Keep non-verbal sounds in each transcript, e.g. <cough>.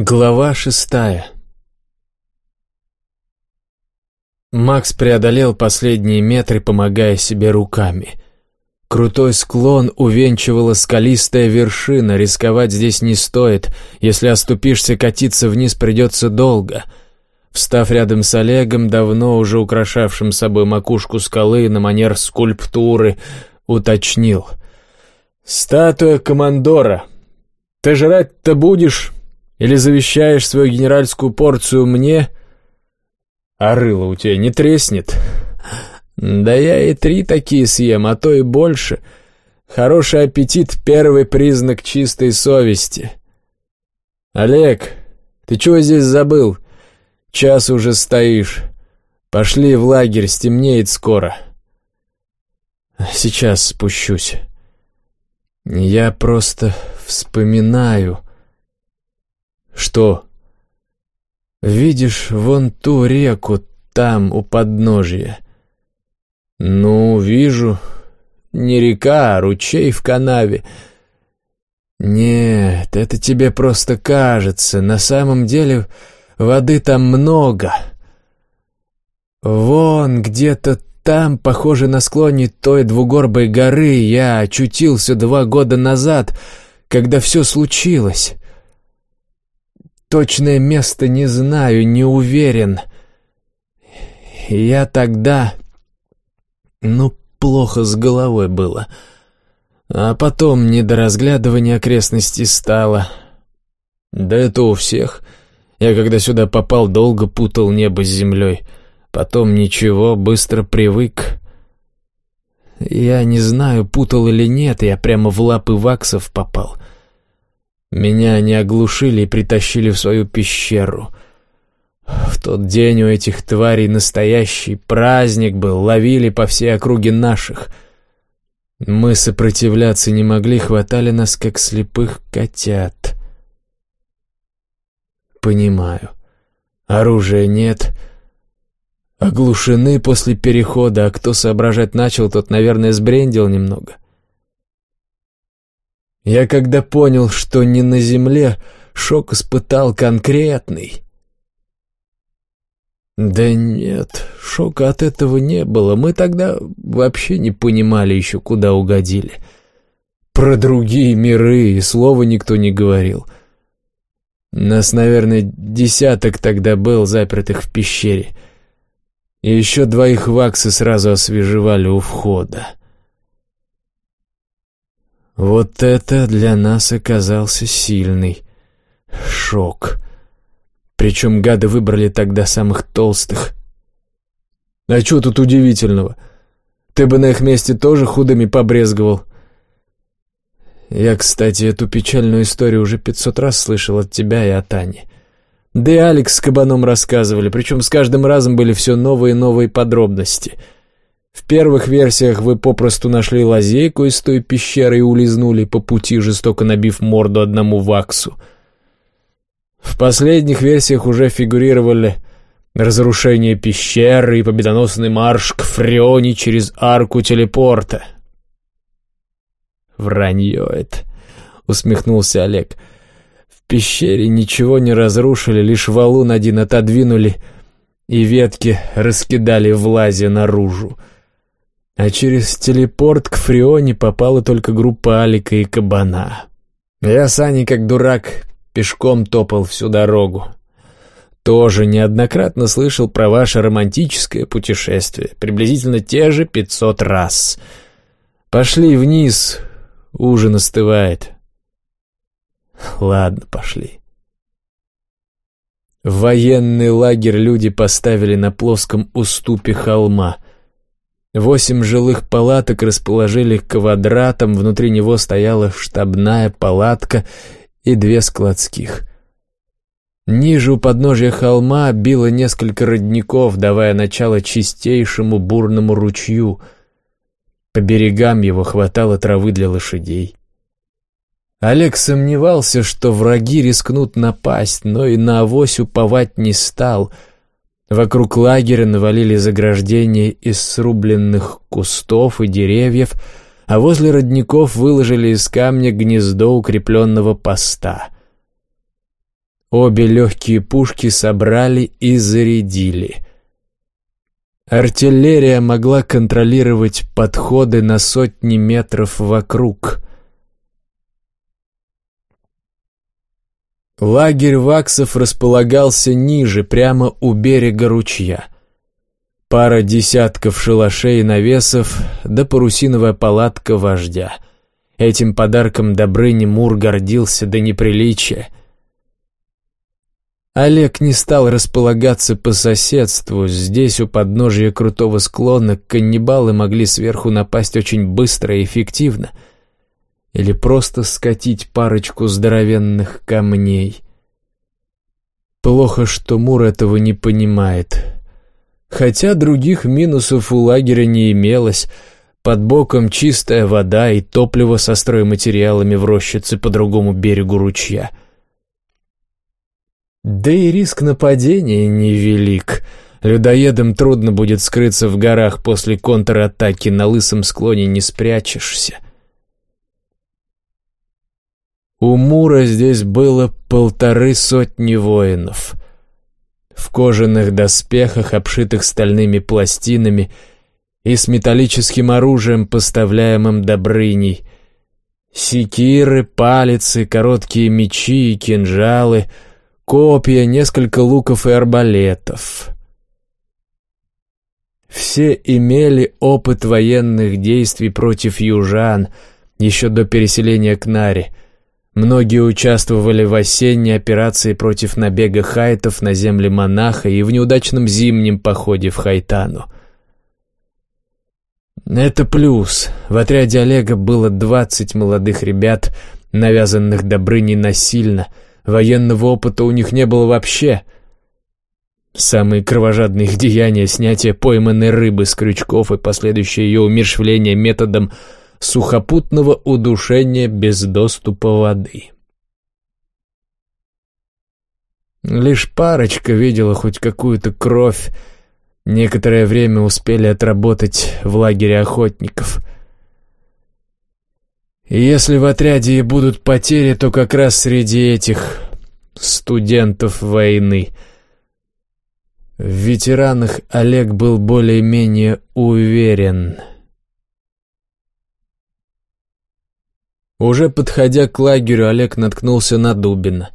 Глава шестая Макс преодолел последние метры, помогая себе руками. Крутой склон увенчивала скалистая вершина, рисковать здесь не стоит. Если оступишься, катиться вниз придется долго. Встав рядом с Олегом, давно уже украшавшим собой макушку скалы на манер скульптуры, уточнил. «Статуя командора. Ты жрать-то будешь?» Или завещаешь свою генеральскую порцию мне, а рыло у тебя не треснет? Да я и три такие съем, а то и больше. Хороший аппетит — первый признак чистой совести. Олег, ты чего здесь забыл? Час уже стоишь. Пошли в лагерь, стемнеет скоро. Сейчас спущусь. Я просто вспоминаю... «Что?» «Видишь вон ту реку там, у подножья?» «Ну, вижу. Не река, а ручей в канаве». «Нет, это тебе просто кажется. На самом деле воды там много. Вон где-то там, похоже на склоне той двугорбой горы, я очутился два года назад, когда все случилось. Точное место не знаю, не уверен. Я тогда... Ну, плохо с головой было. А потом не до разглядывания окрестностей стало. Да это у всех. Я когда сюда попал, долго путал небо с землей. Потом ничего, быстро привык. Я не знаю, путал или нет, я прямо в лапы ваксов попал. Меня они оглушили и притащили в свою пещеру. В тот день у этих тварей настоящий праздник был, ловили по всей округе наших. Мы сопротивляться не могли, хватали нас, как слепых котят. Понимаю. Оружия нет. Оглушены после перехода, а кто соображать начал, тот, наверное, сбрендил немного. — я когда понял, что не на земле, шок испытал конкретный. Да нет, шока от этого не было. Мы тогда вообще не понимали еще, куда угодили. Про другие миры и слова никто не говорил. Нас, наверное, десяток тогда был, запертых в пещере. И еще двоих ваксы сразу освежевали у входа. Вот это для нас оказался сильный шок. Причем гады выбрали тогда самых толстых. А что тут удивительного? Ты бы на их месте тоже худыми побрезговал. Я, кстати, эту печальную историю уже пятьсот раз слышал от тебя и от Ани. Да и Алекс с Кабаном рассказывали, причем с каждым разом были все новые и новые подробности — в первых версиях вы попросту нашли лазейку из той пещеры и улизнули по пути, жестоко набив морду одному ваксу. В последних версиях уже фигурировали разрушение пещеры и победоносный марш к Фреоне через арку телепорта. «Вранье это», — усмехнулся Олег. «В пещере ничего не разрушили, лишь валун один отодвинули и ветки раскидали в лазе наружу. А через телепорт к Фрионе попала только группа Алика и Кабана. Я с Аней, как дурак, пешком топал всю дорогу. Тоже неоднократно слышал про ваше романтическое путешествие, приблизительно те же пятьсот раз. Пошли вниз, ужин остывает. Ладно, пошли. В военный лагерь люди поставили на плоском уступе холма — Восемь жилых палаток расположили квадратом, внутри него стояла штабная палатка и две складских. Ниже у подножья холма било несколько родников, давая начало чистейшему бурному ручью. По берегам его хватало травы для лошадей. Олег сомневался, что враги рискнут напасть, но и на авось уповать не стал — Вокруг лагеря навалили заграждения из срубленных кустов и деревьев, а возле родников выложили из камня гнездо укрепленного поста. Обе легкие пушки собрали и зарядили. Артиллерия могла контролировать подходы на сотни метров вокруг. Лагерь ваксов располагался ниже, прямо у берега ручья. Пара десятков шалашей и навесов, да парусиновая палатка вождя. Этим подарком Добрыни Мур гордился до неприличия. Олег не стал располагаться по соседству. Здесь, у подножия крутого склона, каннибалы могли сверху напасть очень быстро и эффективно — или просто скатить парочку здоровенных камней. Плохо, что Мур этого не понимает. Хотя других минусов у лагеря не имелось. Под боком чистая вода и топливо со стройматериалами в рощице по другому берегу ручья. Да и риск нападения невелик. Людоедам трудно будет скрыться в горах после контратаки, на лысом склоне не спрячешься. У Мура здесь было полторы сотни воинов. В кожаных доспехах, обшитых стальными пластинами, и с металлическим оружием, поставляемым Добрыней. Секиры, палицы, короткие мечи и кинжалы, копья, несколько луков и арбалетов. Все имели опыт военных действий против южан еще до переселения к Наре — Многие участвовали в осенней операции против набега хайтов на земли монаха и в неудачном зимнем походе в Хайтану. Это плюс. В отряде Олега было двадцать молодых ребят, навязанных Добрыней насильно. Военного опыта у них не было вообще. Самые кровожадные их деяния — снятие пойманной рыбы с крючков и последующее ее умершвление методом сухопутного удушения без доступа воды. Лишь парочка видела хоть какую-то кровь, некоторое время успели отработать в лагере охотников. И если в отряде и будут потери, то как раз среди этих студентов войны. В ветеранах Олег был более-менее уверен — Уже подходя к лагерю, Олег наткнулся на Дубина.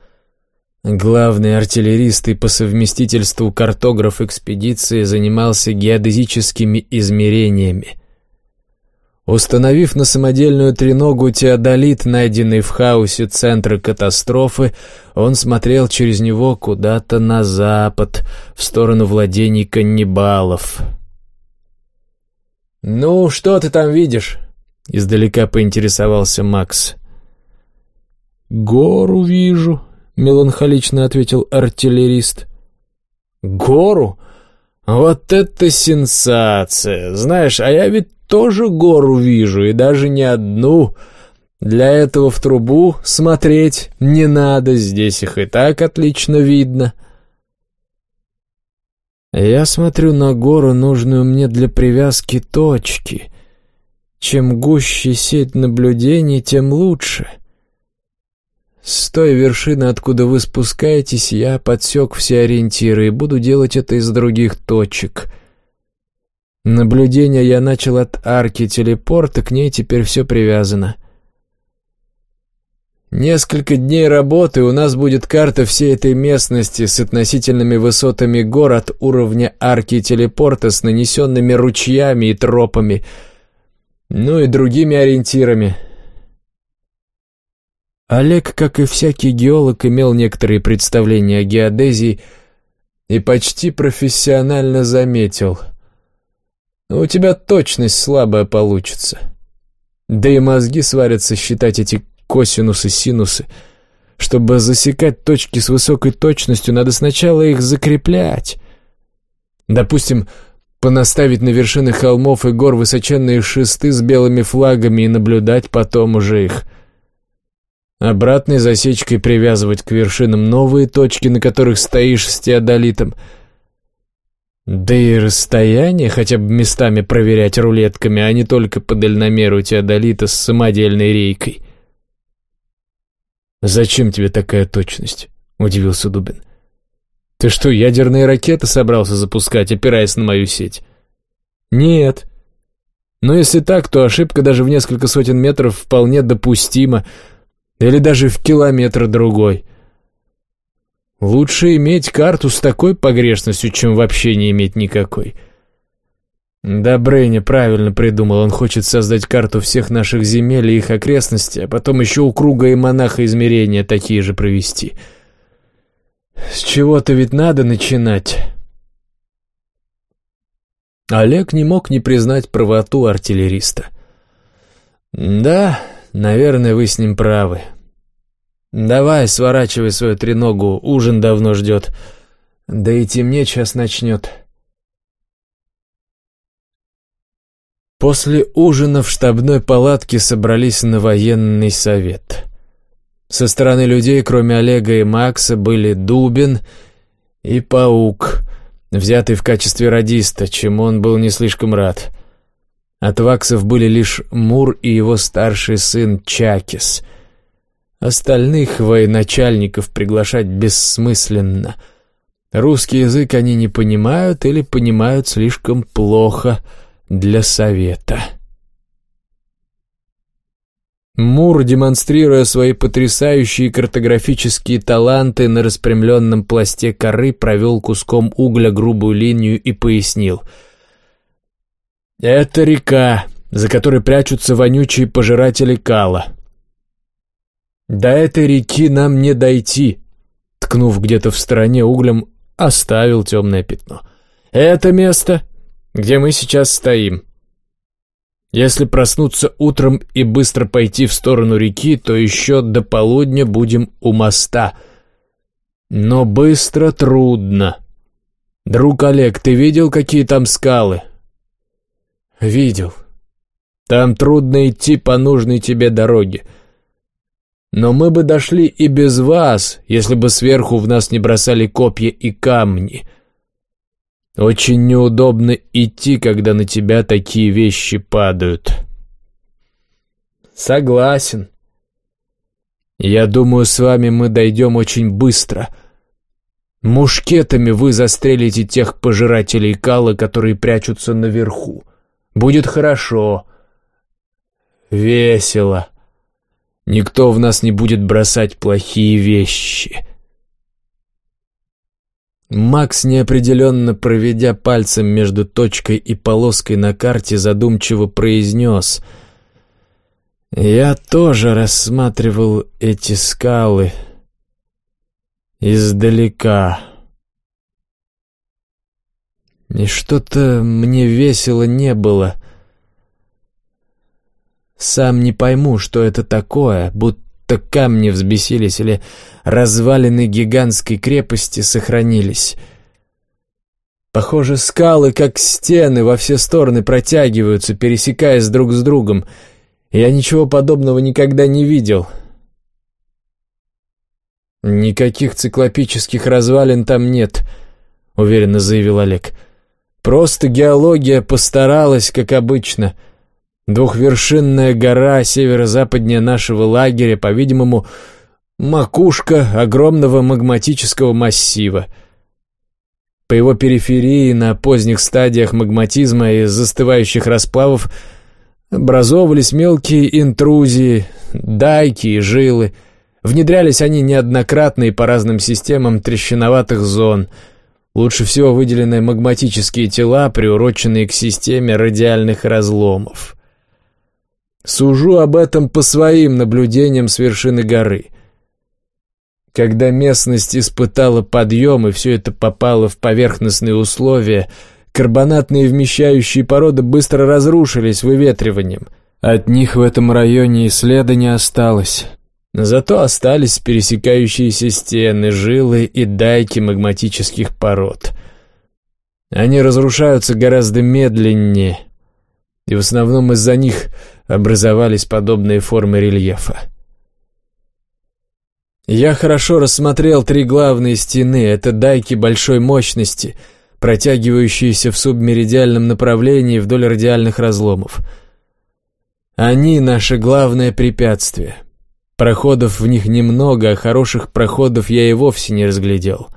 Главный артиллерист и по совместительству картограф экспедиции занимался геодезическими измерениями. Установив на самодельную треногу теодолит, найденный в хаосе центра катастрофы, он смотрел через него куда-то на запад, в сторону владений каннибалов. «Ну, что ты там видишь?» — издалека поинтересовался Макс. «Гору вижу», — меланхолично ответил артиллерист. «Гору? Вот это сенсация! Знаешь, а я ведь тоже гору вижу, и даже не одну. Для этого в трубу смотреть не надо, здесь их и так отлично видно». «Я смотрю на гору, нужную мне для привязки точки», чем гуще сеть наблюдений, тем лучше. С той вершины, откуда вы спускаетесь, я подсек все ориентиры и буду делать это из других точек. Наблюдение я начал от арки телепорта, к ней теперь все привязано. Несколько дней работы, у нас будет карта всей этой местности с относительными высотами гор от уровня арки телепорта с нанесенными ручьями и тропами — ну и другими ориентирами. Олег, как и всякий геолог, имел некоторые представления о геодезии и почти профессионально заметил. «Ну, «У тебя точность слабая получится. Да и мозги сварятся считать эти косинусы-синусы. Чтобы засекать точки с высокой точностью, надо сначала их закреплять. Допустим, понаставить на вершины холмов и гор высоченные шесты с белыми флагами и наблюдать потом уже их. Обратной засечкой привязывать к вершинам новые точки, на которых стоишь с теодолитом. Да и расстояние хотя бы местами проверять рулетками, а не только по дальномеру теодолита с самодельной рейкой. «Зачем тебе такая точность?» — удивился Дубин. «Ты что, ядерные ракеты собрался запускать, опираясь на мою сеть?» «Нет. Но если так, то ошибка даже в несколько сотен метров вполне допустима, или даже в километр другой. Лучше иметь карту с такой погрешностью, чем вообще не иметь никакой». Да, Брейни правильно придумал. Он хочет создать карту всех наших земель и их окрестностей, а потом еще у круга и монаха измерения такие же провести. С чего-то ведь надо начинать. Олег не мог не признать правоту артиллериста. «Да, наверное, вы с ним правы. Давай, сворачивай свою треногу, ужин давно ждет. Да и темнеть сейчас начнет». После ужина в штабной палатке собрались на военный совет. Со стороны людей, кроме Олега и Макса, были Дубин и Паук, взятый в качестве радиста, чему он был не слишком рад. От ваксов были лишь Мур и его старший сын Чакис. Остальных военачальников приглашать бессмысленно. Русский язык они не понимают или понимают слишком плохо — для совета. Мур, демонстрируя свои потрясающие картографические таланты на распрямленном пласте коры, провел куском угля грубую линию и пояснил. «Это река, за которой прячутся вонючие пожиратели кала. До этой реки нам не дойти», — ткнув где-то в стороне углем, оставил темное пятно. «Это место где мы сейчас стоим. Если проснуться утром и быстро пойти в сторону реки, то еще до полудня будем у моста. Но быстро трудно. Друг Олег, ты видел, какие там скалы? Видел. Там трудно идти по нужной тебе дороге. Но мы бы дошли и без вас, если бы сверху в нас не бросали копья и камни. Очень неудобно идти, когда на тебя такие вещи падают. Согласен. Я думаю, с вами мы дойдем очень быстро. Мушкетами вы застрелите тех пожирателей кала, которые прячутся наверху. Будет хорошо. Весело. Никто в нас не будет бросать плохие вещи. Макс, неопределенно проведя пальцем между точкой и полоской на карте, задумчиво произнес «Я тоже рассматривал эти скалы издалека». И что-то мне весело не было. Сам не пойму, что это такое, будто будто камни взбесились или развалины гигантской крепости сохранились. Похоже, скалы, как стены, во все стороны протягиваются, пересекаясь друг с другом. Я ничего подобного никогда не видел. «Никаких циклопических развалин там нет», — уверенно заявил Олег. «Просто геология постаралась, как обычно». Двухвершинная гора северо-западнее нашего лагеря, по-видимому, макушка огромного магматического массива. По его периферии на поздних стадиях магматизма и застывающих расплавов образовывались мелкие интрузии, дайки и жилы. Внедрялись они неоднократно и по разным системам трещиноватых зон. Лучше всего выделены магматические тела, приуроченные к системе радиальных разломов. Сужу об этом по своим наблюдениям с вершины горы. Когда местность испытала подъем и все это попало в поверхностные условия, карбонатные вмещающие породы быстро разрушились выветриванием. От них в этом районе и следа не осталось. Зато остались пересекающиеся стены, жилы и дайки магматических пород. Они разрушаются гораздо медленнее, и в основном из-за них образовались подобные формы рельефа. Я хорошо рассмотрел три главные стены. Это дайки большой мощности, протягивающиеся в субмеридиальном направлении вдоль радиальных разломов. Они — наше главное препятствие. Проходов в них немного, а хороших проходов я и вовсе не разглядел.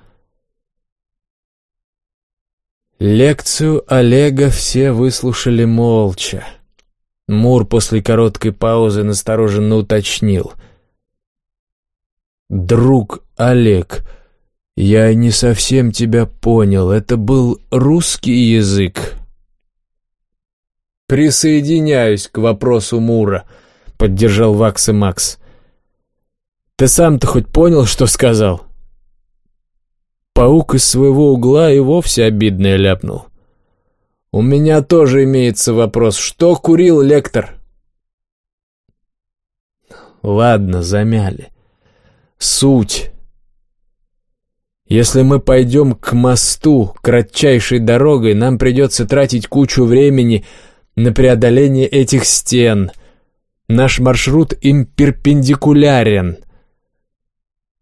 Лекцию Олега все выслушали молча. Мур после короткой паузы настороженно уточнил. «Друг Олег, я не совсем тебя понял. Это был русский язык?» «Присоединяюсь к вопросу Мура», — поддержал Вакс и Макс. «Ты сам-то хоть понял, что сказал?» Паук из своего угла и вовсе обидное ляпнул. «У меня тоже имеется вопрос. Что курил лектор?» «Ладно, замяли. Суть. Если мы пойдем к мосту, кратчайшей дорогой, нам придется тратить кучу времени на преодоление этих стен. Наш маршрут им перпендикулярен.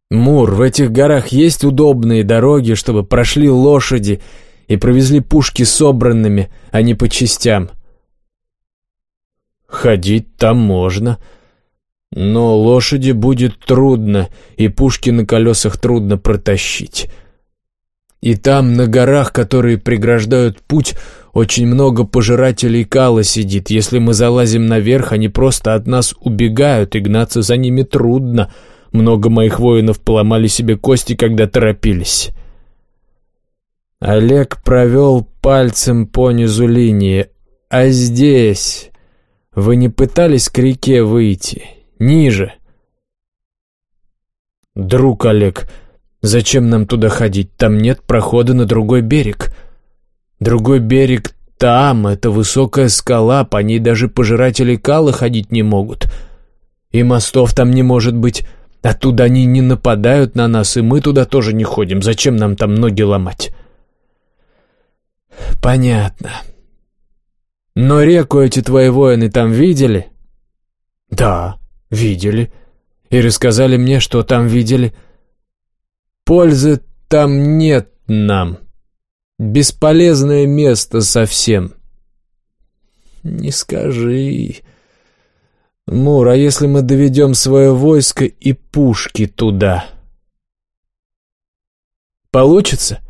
Мур, в этих горах есть удобные дороги, чтобы прошли лошади и провезли пушки собранными, а не по частям. Ходить там можно, но лошади будет трудно, и пушки на колесах трудно протащить. И там, на горах, которые преграждают путь, очень много пожирателей кала сидит. Если мы залазим наверх, они просто от нас убегают, и гнаться за ними трудно. Много моих воинов поломали себе кости, когда торопились. Олег провел пальцем по низу линии. «А здесь? Вы не пытались к реке выйти? Ниже?» «Друг Олег, зачем нам туда ходить? Там нет прохода на другой берег». Другой берег там, это высокая скала, по ней даже пожиратели кала ходить не могут. И мостов там не может быть. Оттуда они не нападают на нас, и мы туда тоже не ходим. Зачем нам там ноги ломать? Понятно. Но реку эти твои воины там видели? Да, видели. И рассказали мне, что там видели. Пользы там нет нам. Бесполезное место совсем. Не скажи. Мур, а если мы доведем свое войско и пушки туда? Получится?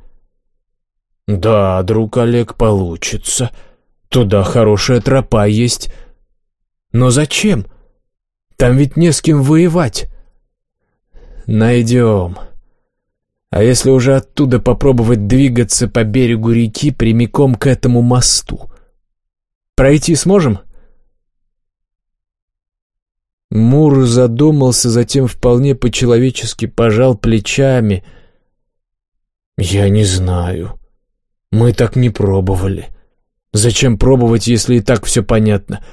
Да, друг Олег, получится. Туда хорошая тропа есть. Но зачем? Там ведь не с кем воевать. Найдем. А если уже оттуда попробовать двигаться по берегу реки прямиком к этому мосту? Пройти сможем? Мур задумался, затем вполне по-человечески пожал плечами. «Я не знаю. Мы так не пробовали. Зачем пробовать, если и так все понятно?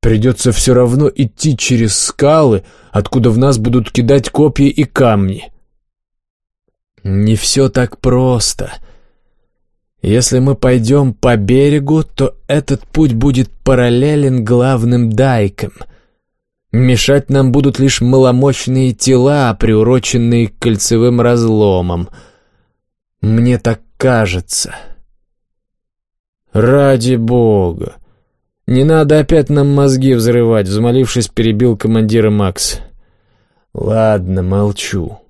Придется все равно идти через скалы, откуда в нас будут кидать копья и камни. Не все так просто. Если мы пойдем по берегу, то этот путь будет параллелен главным дайкам. Мешать нам будут лишь маломощные тела, приуроченные кольцевым разломам. Мне так кажется. Ради бога. Не надо опять нам мозги взрывать, взмолившись, перебил командира Макс. Ладно, молчу.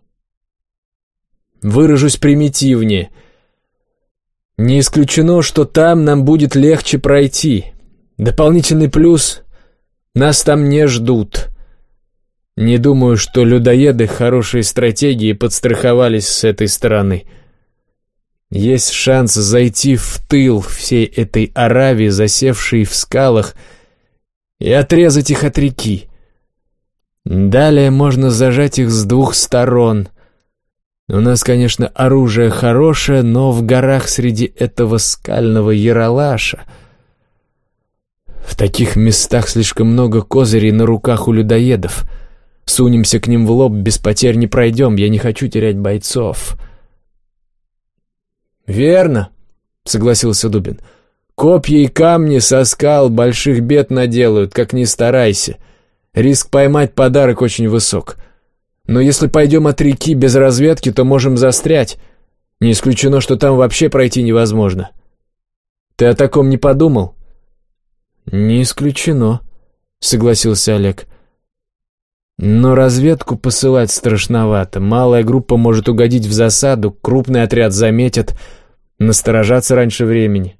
Выражусь примитивнее. Не исключено, что там нам будет легче пройти. Дополнительный плюс — нас там не ждут. Не думаю, что людоеды хорошие стратегии подстраховались с этой стороны. Есть шанс зайти в тыл всей этой Аравии, засевшей в скалах, и отрезать их от реки. Далее можно зажать их с двух сторон — у нас, конечно, оружие хорошее, но в горах среди этого скального яролаша... В таких местах слишком много козырей на руках у людоедов. Сунемся к ним в лоб, без потерь не пройдем, я не хочу терять бойцов. «Верно», — согласился Дубин. «Копья и камни со скал больших бед наделают, как ни старайся. Риск поймать подарок очень высок». Но если пойдем от реки без разведки, то можем застрять. Не исключено, что там вообще пройти невозможно. Ты о таком не подумал? Не исключено, согласился Олег. Но разведку посылать страшновато. Малая группа может угодить в засаду, крупный отряд заметят, насторожаться раньше времени.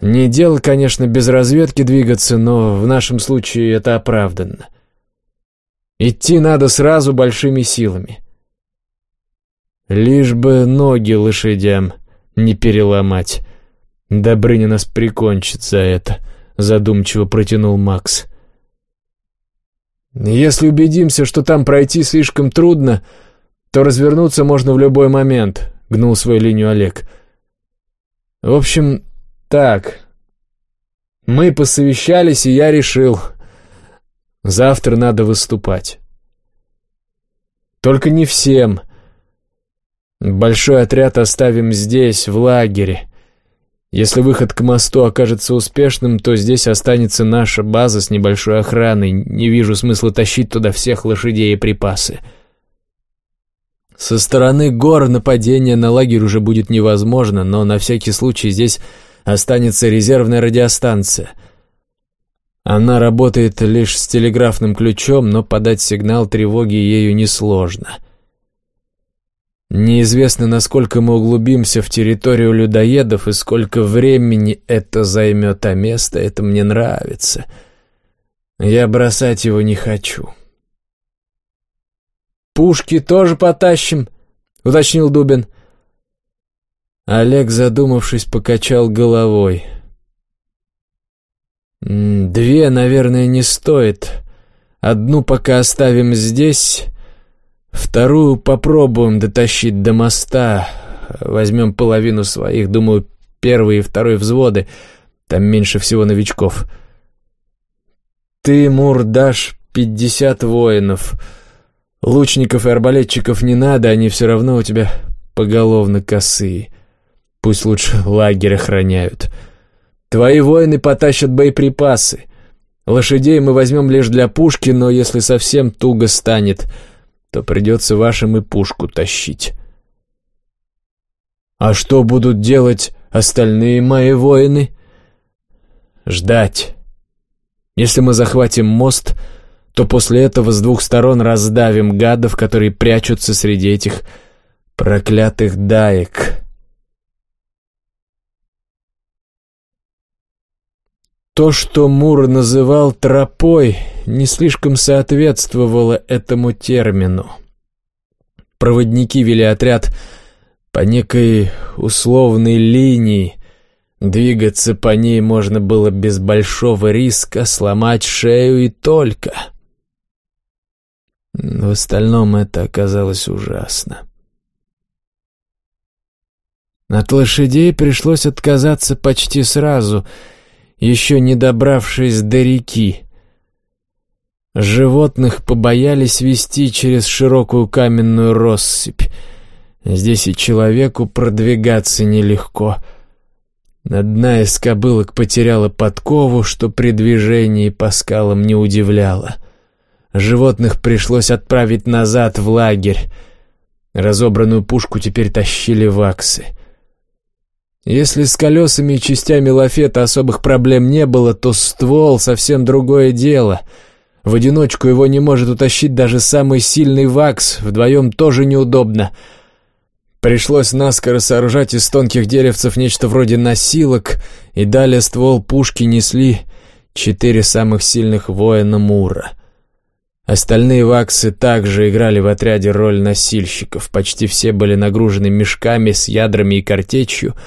Не дело, конечно, без разведки двигаться, но в нашем случае это оправданно. Идти надо сразу большими силами. Лишь бы ноги лошадям не переломать. Добрыня нас прикончит за это, задумчиво протянул Макс. Если убедимся, что там пройти слишком трудно, то развернуться можно в любой момент, гнул свою линию Олег. В общем, так. Мы посовещались, и я решил. Завтра надо выступать. Только не всем. Большой отряд оставим здесь, в лагере. Если выход к мосту окажется успешным, то здесь останется наша база с небольшой охраной. Не вижу смысла тащить туда всех лошадей и припасы. Со стороны гор нападение на лагерь уже будет невозможно, но на всякий случай здесь останется резервная радиостанция. Она работает лишь с телеграфным ключом, но подать сигнал тревоги ею несложно. — Неизвестно, насколько мы углубимся в территорию людоедов и сколько времени это займет, а место это мне нравится. Я бросать его не хочу. «Пушки тоже потащим», — уточнил Дубин. Олег, задумавшись, покачал головой. «Две, наверное, не стоит. Одну пока оставим здесь, Вторую попробуем дотащить до моста. Возьмем половину своих, думаю, первый и второй взводы. Там меньше всего новичков. Ты, Мур, дашь пятьдесят воинов. Лучников и арбалетчиков не надо, они все равно у тебя поголовно косые. Пусть лучше лагерь охраняют. Твои воины потащат боеприпасы. Лошадей мы возьмем лишь для пушки, но если совсем туго станет то придется вашим и пушку тащить. А что будут делать остальные мои воины? Ждать. Если мы захватим мост, то после этого с двух сторон раздавим гадов, которые прячутся среди этих проклятых даек. То, что Мур называл тропой, не слишком соответствовало этому термину. Проводники вели отряд по некой условной линии. Двигаться по ней можно было без большого риска, сломать шею и только. В остальном это оказалось ужасно. От лошадей пришлось отказаться почти сразу — еще не добравшись до реки. Животных побоялись вести через широкую каменную россыпь. Здесь и человеку продвигаться нелегко. Одна из кобылок потеряла подкову, что при движении по скалам не удивляло. Животных пришлось отправить назад в лагерь. Разобранную пушку теперь тащили ваксы — если с колесами и частями лафета особых проблем не было, то ствол — совсем другое дело. В одиночку его не может утащить даже самый сильный вакс, вдвоем тоже неудобно. Пришлось наскоро сооружать из тонких деревцев нечто вроде носилок, и далее ствол пушки несли четыре самых сильных воина Мура. Остальные ваксы также играли в отряде роль носильщиков, почти все были нагружены мешками с ядрами и картечью —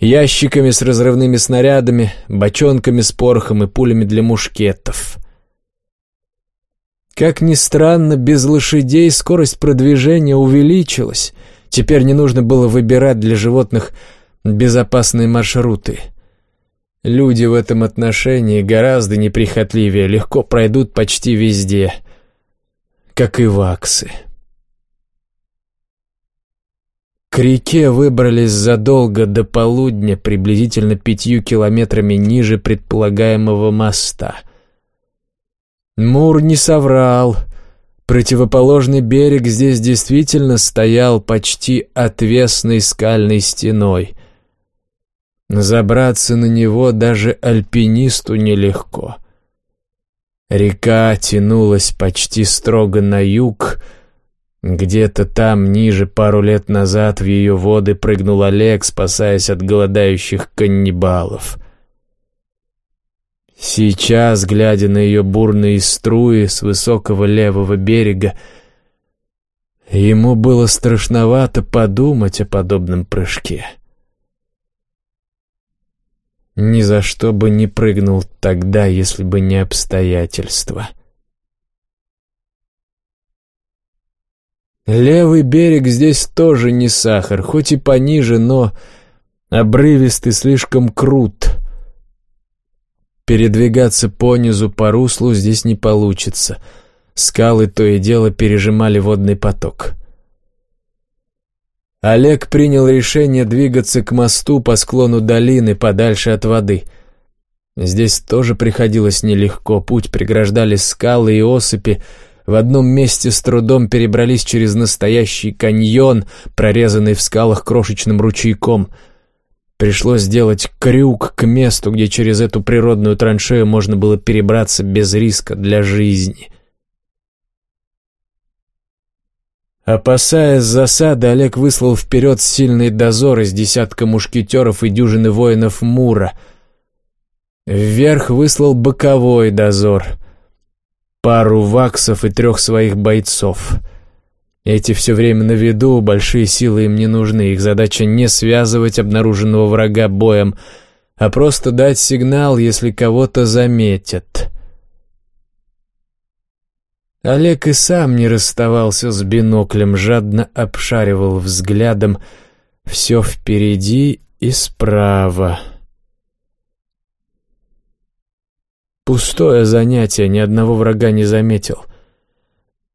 ящиками с разрывными снарядами, бочонками с порохом и пулями для мушкетов. Как ни странно, без лошадей скорость продвижения увеличилась. Теперь не нужно было выбирать для животных безопасные маршруты. Люди в этом отношении гораздо неприхотливее, легко пройдут почти везде, как и ваксы. К реке выбрались задолго до полудня, приблизительно пятью километрами ниже предполагаемого моста. Мур не соврал. Противоположный берег здесь действительно стоял почти отвесной скальной стеной. Забраться на него даже альпинисту нелегко. Река тянулась почти строго на юг. Где-то там, ниже, пару лет назад в ее воды прыгнул Олег, спасаясь от голодающих каннибалов. Сейчас, глядя на ее бурные струи с высокого левого берега, ему было страшновато подумать о подобном прыжке. Ни за что бы не прыгнул тогда, если бы не обстоятельства. Левый берег здесь тоже не сахар, хоть и пониже, но обрывистый слишком крут. Передвигаться понизу по руслу здесь не получится. Скалы то и дело пережимали водный поток. Олег принял решение двигаться к мосту по склону долины, подальше от воды. Здесь тоже приходилось нелегко, путь преграждали скалы и осыпи, в одном месте с трудом перебрались через настоящий каньон, прорезанный в скалах крошечным ручейком. Пришлось сделать крюк к месту, где через эту природную траншею можно было перебраться без риска для жизни. Опасаясь засады, Олег выслал вперед сильный дозор из десятка мушкетеров и дюжины воинов Мура. Вверх выслал боковой дозор, пару ваксов и трех своих бойцов. Эти все время на виду, большие силы им не нужны, их задача не связывать обнаруженного врага боем, а просто дать сигнал, если кого-то заметят. Олег и сам не расставался с биноклем, жадно обшаривал взглядом все впереди и справа. Пустое занятие, ни одного врага не заметил.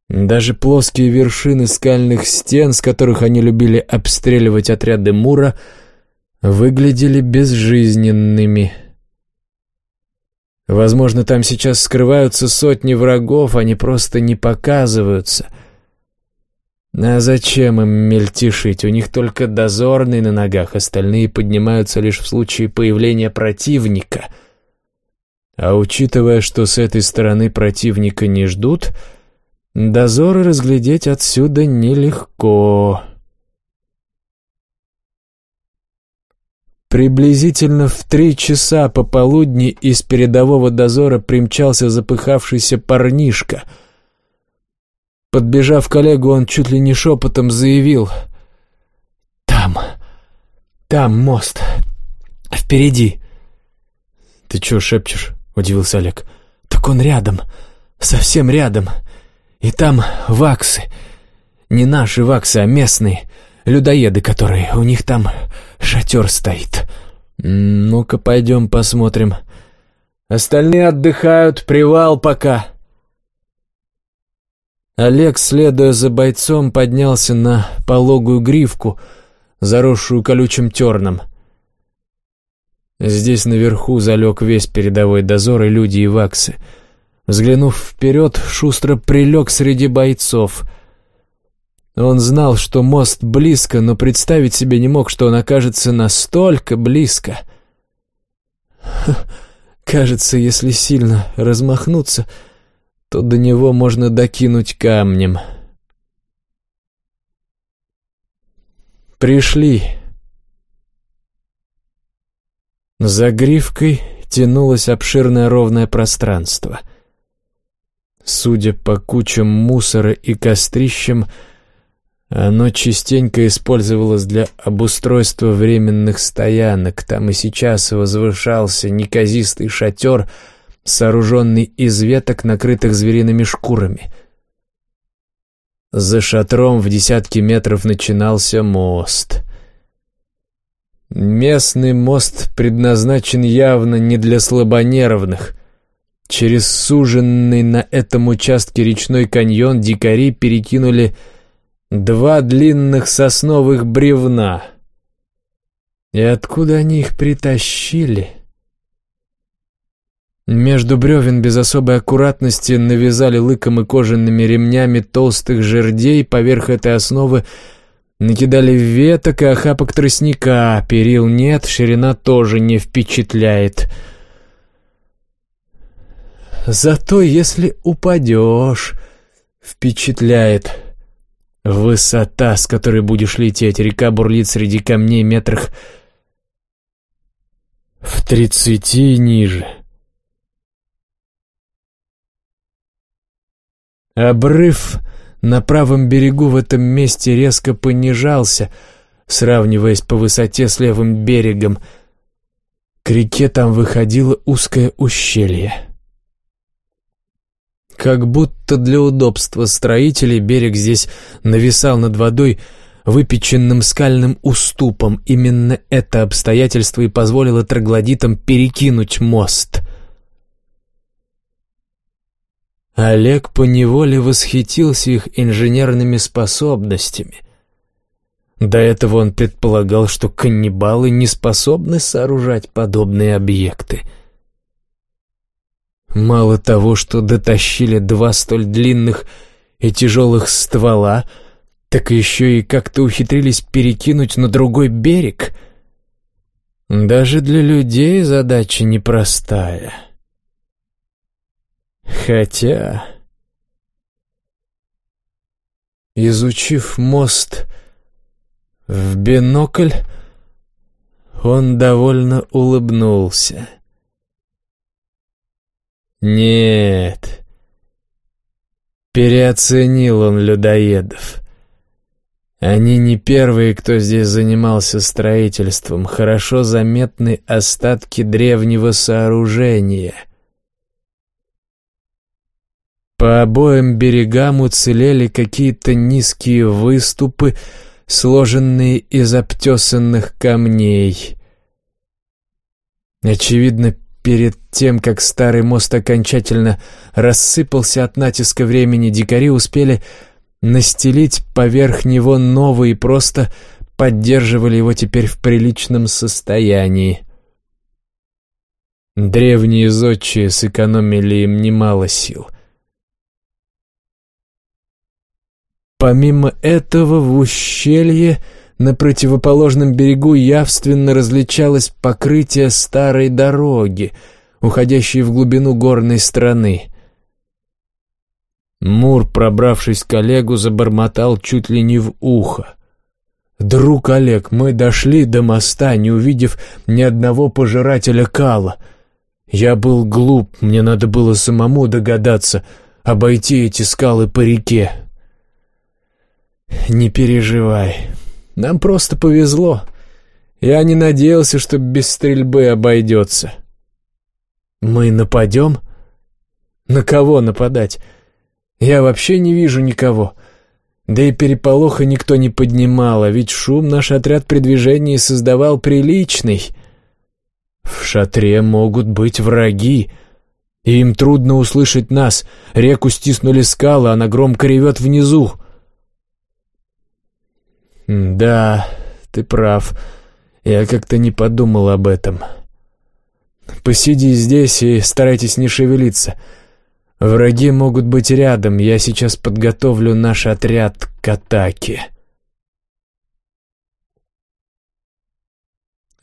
Даже плоские вершины скальных стен, с которых они любили обстреливать отряды Мура, выглядели безжизненными — Возможно, там сейчас скрываются сотни врагов, они просто не показываются. А зачем им мельтешить? У них только дозорные на ногах, остальные поднимаются лишь в случае появления противника. А учитывая, что с этой стороны противника не ждут, дозоры разглядеть отсюда нелегко. Приблизительно в три часа пополудни из передового дозора примчался запыхавшийся парнишка. Подбежав к коллегу, он чуть ли не шепотом заявил. «Там, там мост, впереди». «Ты чего шепчешь?» — удивился Олег. «Так он рядом, совсем рядом. И там ваксы. Не наши ваксы, а местные, людоеды которые. У них там шатер стоит. Ну-ка, пойдем посмотрим. Остальные отдыхают, привал пока. Олег, следуя за бойцом, поднялся на пологую гривку, заросшую колючим терном. Здесь наверху залег весь передовой дозор и люди и ваксы. Взглянув вперед, шустро прилег среди бойцов — он знал, что мост близко, но представить себе не мог, что он окажется настолько близко. <laughs> Кажется, если сильно размахнуться, то до него можно докинуть камнем. Пришли. За гривкой тянулось обширное ровное пространство. Судя по кучам мусора и кострищам, оно частенько использовалось для обустройства временных стоянок. Там и сейчас возвышался неказистый шатер, сооруженный из веток, накрытых звериными шкурами. За шатром в десятки метров начинался мост. Местный мост предназначен явно не для слабонервных. Через суженный на этом участке речной каньон дикари перекинули Два длинных сосновых бревна. И откуда они их притащили? Между бревен без особой аккуратности навязали лыком и кожаными ремнями толстых жердей, поверх этой основы накидали веток и охапок тростника, перил нет, ширина тоже не впечатляет. Зато если упадешь, впечатляет. Высота, с которой будешь лететь, река бурлит среди камней метрах в тридцати ниже. Обрыв на правом берегу в этом месте резко понижался, сравниваясь по высоте с левым берегом. К реке там выходило узкое ущелье. Как будто для удобства строителей берег здесь нависал над водой выпеченным скальным уступом. Именно это обстоятельство и позволило троглодитам перекинуть мост. Олег поневоле восхитился их инженерными способностями. До этого он предполагал, что каннибалы не способны сооружать подобные объекты. Мало того, что дотащили два столь длинных и тяжелых ствола, так еще и как-то ухитрились перекинуть на другой берег. Даже для людей задача непростая. Хотя... Изучив мост в бинокль, он довольно улыбнулся. Нет, переоценил он людоедов. Они не первые, кто здесь занимался строительством, хорошо заметны остатки древнего сооружения — по обоим берегам уцелели какие-то низкие выступы, сложенные из обтесанных камней. Очевидно, перед тем, как старый мост окончательно рассыпался от натиска времени, дикари успели настелить поверх него новый и просто поддерживали его теперь в приличном состоянии. Древние зодчие сэкономили им немало сил. Помимо этого, в ущелье на противоположном берегу явственно различалось покрытие старой дороги, уходящей в глубину горной страны. Мур, пробравшись к Олегу, забормотал чуть ли не в ухо. «Друг Олег, мы дошли до моста, не увидев ни одного пожирателя кала. Я был глуп, мне надо было самому догадаться, обойти эти скалы по реке, «Не переживай. Нам просто повезло. Я не надеялся, что без стрельбы обойдется». «Мы нападем?» «На кого нападать? Я вообще не вижу никого. Да и переполоха никто не поднимал, а ведь шум наш отряд при движении создавал приличный. В шатре могут быть враги, и им трудно услышать нас. Реку стиснули скалы, она громко ревет внизу». «Да, ты прав. Я как-то не подумал об этом. Посиди здесь и старайтесь не шевелиться. Враги могут быть рядом. Я сейчас подготовлю наш отряд к атаке».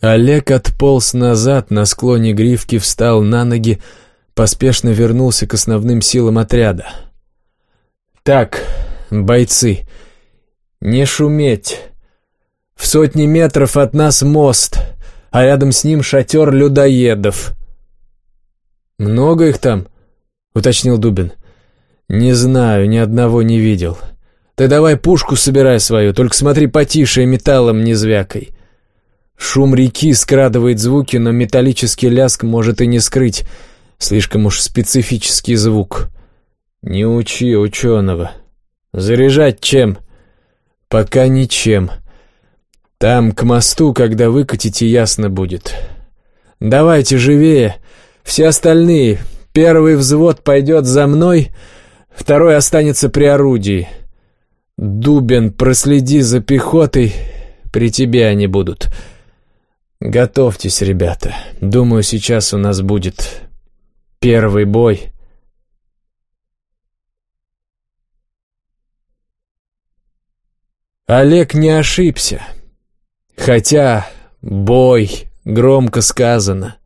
Олег отполз назад, на склоне гривки встал на ноги, поспешно вернулся к основным силам отряда. «Так, бойцы, «Не шуметь. В сотни метров от нас мост, а рядом с ним шатер людоедов». «Много их там?» — уточнил Дубин. «Не знаю, ни одного не видел. Ты давай пушку собирай свою, только смотри потише и металлом не звякай. Шум реки скрадывает звуки, но металлический ляск может и не скрыть. Слишком уж специфический звук. Не учи ученого. Заряжать чем?» «Пока ничем. Там, к мосту, когда выкатите, ясно будет. Давайте живее. Все остальные. Первый взвод пойдет за мной, второй останется при орудии. Дубин, проследи за пехотой, при тебе они будут. Готовьтесь, ребята. Думаю, сейчас у нас будет первый бой». Олег не ошибся. Хотя бой, громко сказано.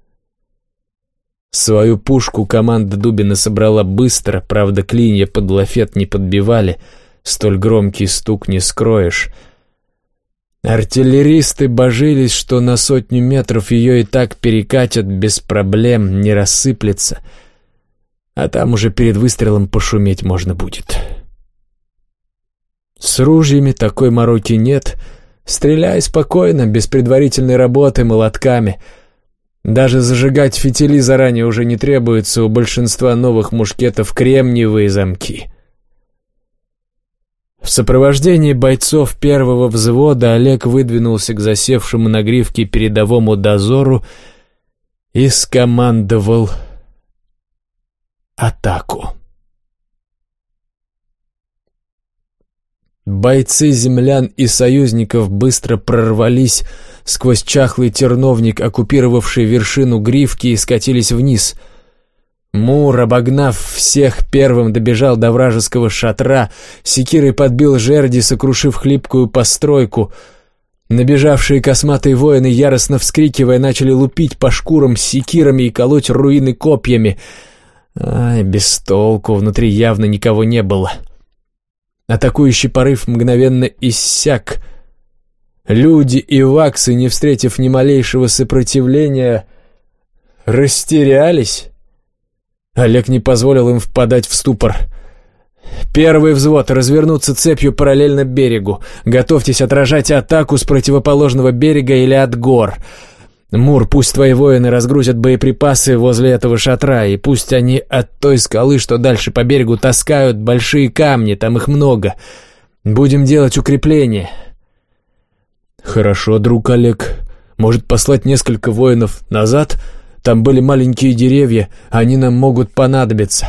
Свою пушку команда Дубина собрала быстро, правда, клинья под лафет не подбивали, столь громкий стук не скроешь. Артиллеристы божились, что на сотню метров ее и так перекатят без проблем, не рассыплется, а там уже перед выстрелом пошуметь можно будет. С ружьями такой мороки нет, стреляй спокойно, без предварительной работы молотками — даже зажигать фитили заранее уже не требуется, у большинства новых мушкетов кремниевые замки. В сопровождении бойцов первого взвода Олег выдвинулся к засевшему на гривке передовому дозору и скомандовал атаку. Бойцы землян и союзников быстро прорвались сквозь чахлый терновник, оккупировавший вершину гривки, и скатились вниз. Мур, обогнав всех, первым добежал до вражеского шатра, секирой подбил жерди, сокрушив хлипкую постройку. Набежавшие косматые воины, яростно вскрикивая, начали лупить по шкурам секирами и колоть руины копьями. Ай, без толку, внутри явно никого не было. — Атакующий порыв мгновенно иссяк. Люди и ваксы, не встретив ни малейшего сопротивления, растерялись. Олег не позволил им впадать в ступор. «Первый взвод, развернуться цепью параллельно берегу. Готовьтесь отражать атаку с противоположного берега или от гор. Мур, пусть твои воины разгрузят боеприпасы возле этого шатра, и пусть они от той скалы, что дальше по берегу, таскают большие камни, там их много. Будем делать укрепление». «Хорошо, друг Олег. Может, послать несколько воинов назад? Там были маленькие деревья, они нам могут понадобиться».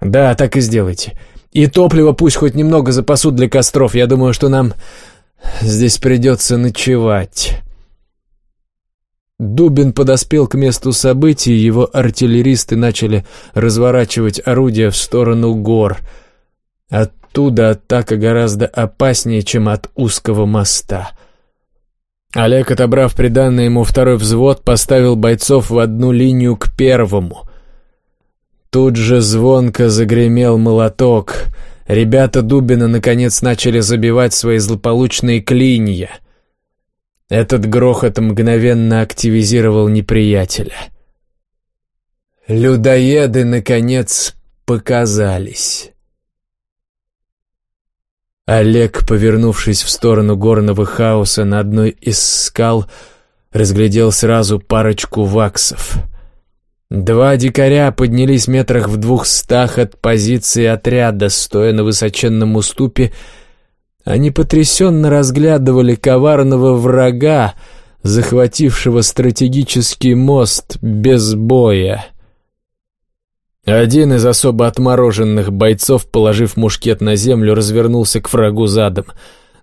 «Да, так и сделайте. И топливо пусть хоть немного запасут для костров. Я думаю, что нам здесь придется ночевать». Дубин подоспел к месту событий, его артиллеристы начали разворачивать орудия в сторону гор. Оттуда атака гораздо опаснее, чем от узкого моста. Олег, отобрав приданный ему второй взвод, поставил бойцов в одну линию к первому. Тут же звонко загремел молоток. Ребята Дубина наконец начали забивать свои злополучные клинья — этот грохот мгновенно активизировал неприятеля. Людоеды, наконец, показались. Олег, повернувшись в сторону горного хаоса на одной из скал, разглядел сразу парочку ваксов. Два дикаря поднялись метрах в двухстах от позиции отряда, стоя на высоченном уступе они потрясенно разглядывали коварного врага, захватившего стратегический мост без боя. Один из особо отмороженных бойцов, положив мушкет на землю, развернулся к врагу задом.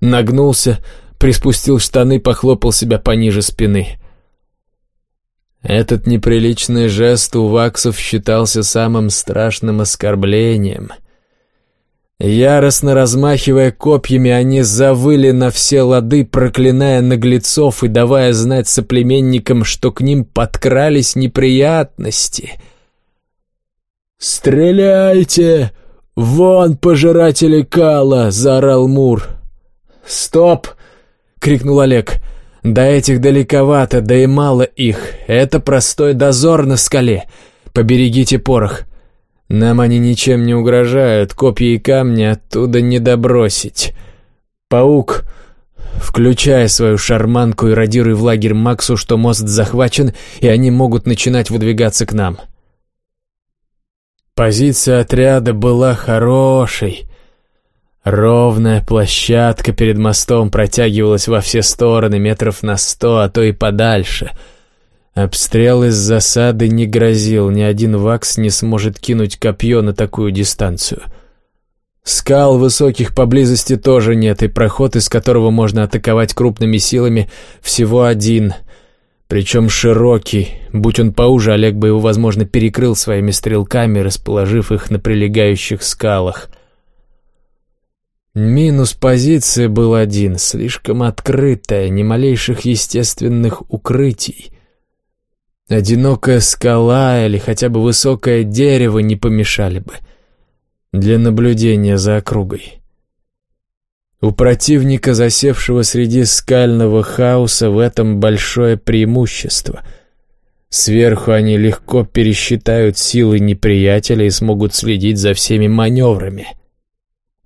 Нагнулся, приспустил штаны, похлопал себя пониже спины. Этот неприличный жест у ваксов считался самым страшным оскорблением — Яростно размахивая копьями, они завыли на все лады, проклиная наглецов и давая знать соплеменникам, что к ним подкрались неприятности. «Стреляйте! Вон, пожиратели кала!» — заорал Мур. «Стоп!» — крикнул Олег. «До этих далековато, да и мало их. Это простой дозор на скале. Поберегите порох. Нам они ничем не угрожают, копья и камни оттуда не добросить. Паук, включай свою шарманку и радируй в лагерь Максу, что мост захвачен, и они могут начинать выдвигаться к нам. Позиция отряда была хорошей. Ровная площадка перед мостом протягивалась во все стороны, метров на сто, а то и подальше — Обстрел из засады не грозил, ни один вакс не сможет кинуть копье на такую дистанцию. Скал высоких поблизости тоже нет, и проход, из которого можно атаковать крупными силами, всего один, причем широкий. Будь он поуже, Олег бы его, возможно, перекрыл своими стрелками, расположив их на прилегающих скалах. Минус позиции был один, слишком открытая, ни малейших естественных укрытий. Одинокая скала или хотя бы высокое дерево не помешали бы для наблюдения за округой. У противника, засевшего среди скального хаоса, в этом большое преимущество. Сверху они легко пересчитают силы неприятеля и смогут следить за всеми маневрами.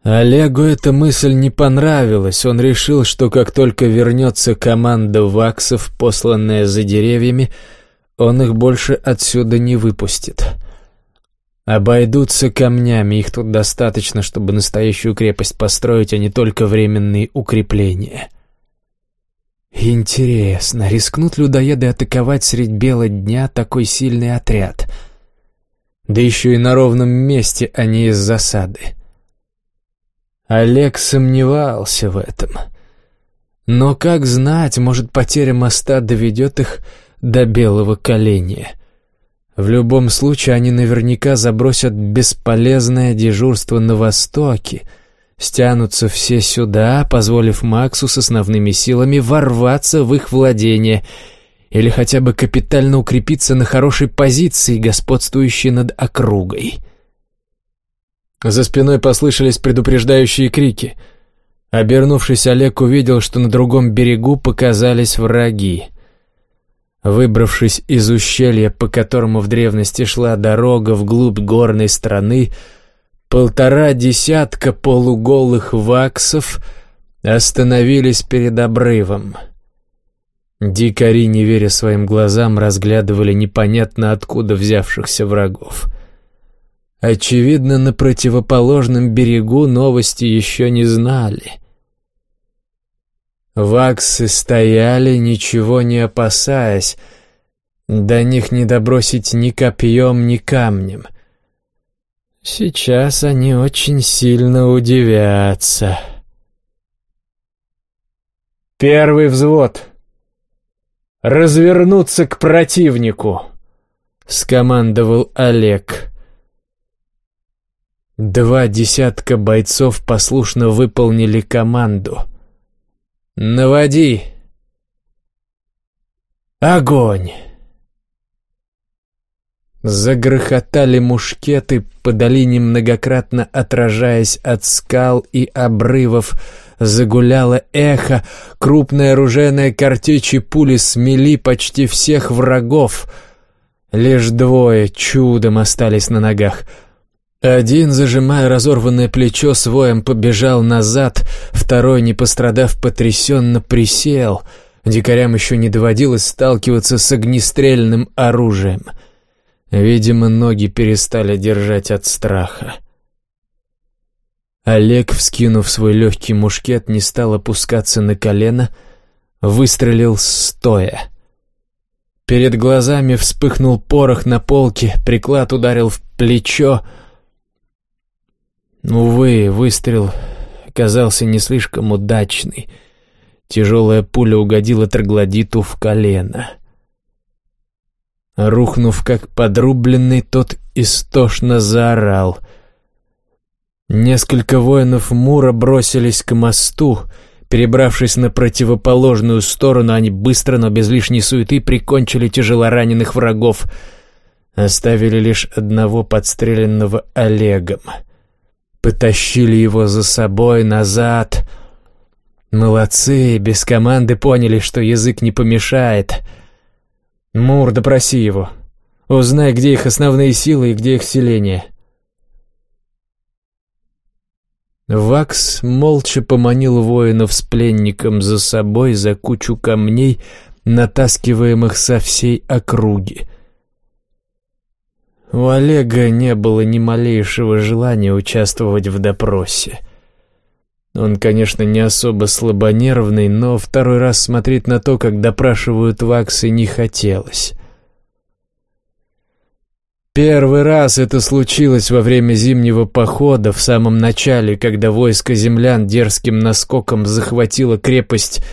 Олегу эта мысль не понравилась. Он решил, что как только вернется команда ваксов, посланная за деревьями, он их больше отсюда не выпустит. Обойдутся камнями, их тут достаточно, чтобы настоящую крепость построить, а не только временные укрепления. Интересно, рискнут людоеды атаковать средь бела дня такой сильный отряд? Да еще и на ровном месте, а не из засады. Олег сомневался в этом. Но как знать, может, потеря моста доведет их до белого коленя. В любом случае они наверняка забросят бесполезное дежурство на востоке, стянутся все сюда, позволив Максу с основными силами ворваться в их владение или хотя бы капитально укрепиться на хорошей позиции, господствующей над округой. За спиной послышались предупреждающие крики. Обернувшись, Олег увидел, что на другом берегу показались враги. Выбравшись из ущелья, по которому в древности шла дорога вглубь горной страны, полтора десятка полуголых ваксов остановились перед обрывом. Дикари, не веря своим глазам, разглядывали непонятно откуда взявшихся врагов. Очевидно, на противоположном берегу новости еще не знали — Ваксы стояли, ничего не опасаясь. До них не добросить ни копьем, ни камнем. Сейчас они очень сильно удивятся. «Первый взвод! Развернуться к противнику!» — скомандовал Олег. Два десятка бойцов послушно выполнили команду — «Наводи!» «Огонь!» Загрохотали мушкеты по долине, многократно отражаясь от скал и обрывов. Загуляло эхо, крупная оружейная картечь и пули смели почти всех врагов. Лишь двое чудом остались на ногах — один, зажимая разорванное плечо, с побежал назад, второй, не пострадав, потрясенно присел. Дикарям еще не доводилось сталкиваться с огнестрельным оружием. Видимо, ноги перестали держать от страха. Олег, вскинув свой легкий мушкет, не стал опускаться на колено, выстрелил стоя. Перед глазами вспыхнул порох на полке, приклад ударил в плечо — Увы, выстрел оказался не слишком удачный. Тяжелая пуля угодила троглодиту в колено. Рухнув как подрубленный, тот истошно заорал. Несколько воинов Мура бросились к мосту. Перебравшись на противоположную сторону, они быстро, но без лишней суеты прикончили тяжелораненых врагов. Оставили лишь одного подстреленного Олегом — потащили его за собой назад. Молодцы, без команды поняли, что язык не помешает. Мур, допроси его. Узнай, где их основные силы и где их селение. Вакс молча поманил воинов с пленником за собой за кучу камней, натаскиваемых со всей округи. У Олега не было ни малейшего желания участвовать в допросе. Он, конечно, не особо слабонервный, но второй раз смотреть на то, как допрашивают ваксы, не хотелось. Первый раз это случилось во время зимнего похода в самом начале, когда войско землян дерзким наскоком захватило крепость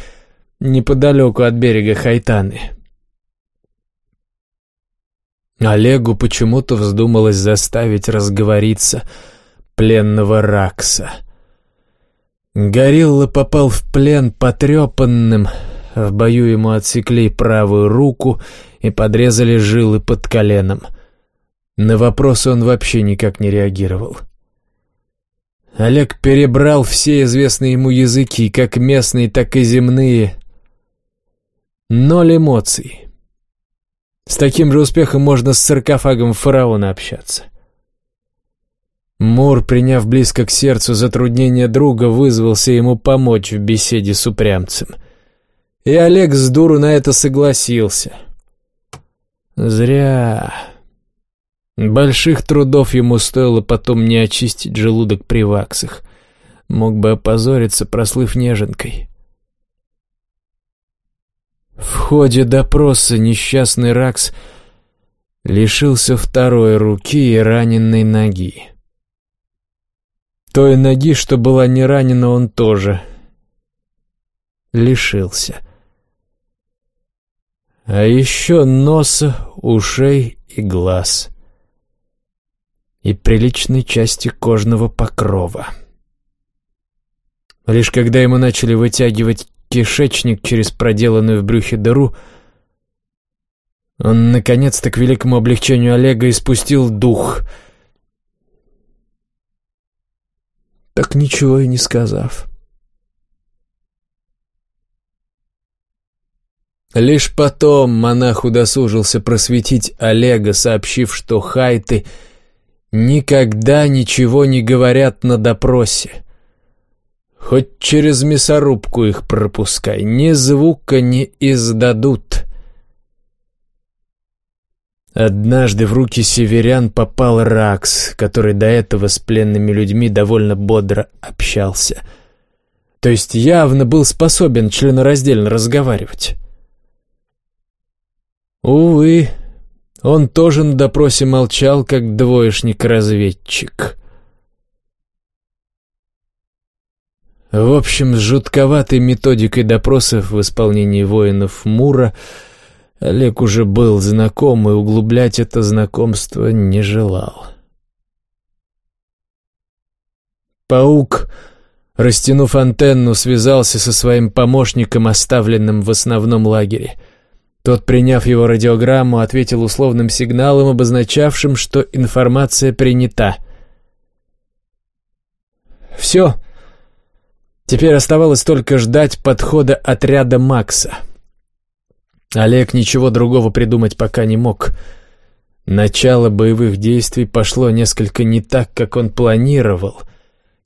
неподалеку от берега Хайтаны. Олегу почему-то вздумалось заставить разговориться пленного Ракса. Горилла попал в плен потрепанным, В бою ему отсекли правую руку и подрезали жилы под коленом. На вопросы он вообще никак не реагировал. Олег перебрал все известные ему языки, как местные, так и земные. Ноль эмоций. С таким же успехом можно с саркофагом фараона общаться. Мур, приняв близко к сердцу затруднение друга, вызвался ему помочь в беседе с упрямцем. И Олег с дуру на это согласился. Зря. Больших трудов ему стоило потом не очистить желудок при ваксах. Мог бы опозориться, прослыв неженкой. В ходе допроса несчастный Ракс лишился второй руки и раненной ноги. Той ноги, что была не ранена, он тоже лишился. А еще носа, ушей и глаз и приличной части кожного покрова. Лишь когда ему начали вытягивать кишечник через проделанную в брюхе дыру, он, наконец-то, к великому облегчению Олега испустил дух. Так ничего и не сказав. Лишь потом монах удосужился просветить Олега, сообщив, что хайты — никогда ничего не говорят на допросе. Хоть через мясорубку их пропускай, ни звука не издадут. Однажды в руки северян попал Ракс, который до этого с пленными людьми довольно бодро общался. То есть явно был способен членораздельно разговаривать. Увы, он тоже на допросе молчал, как двоечник-разведчик. В общем, с жутковатой методикой допросов в исполнении воинов Мура Олег уже был знаком и углублять это знакомство не желал. Паук, растянув антенну, связался со своим помощником, оставленным в основном лагере — тот, приняв его радиограмму, ответил условным сигналом, обозначавшим, что информация принята. «Все. Теперь оставалось только ждать подхода отряда Макса». Олег ничего другого придумать пока не мог. Начало боевых действий пошло несколько не так, как он планировал.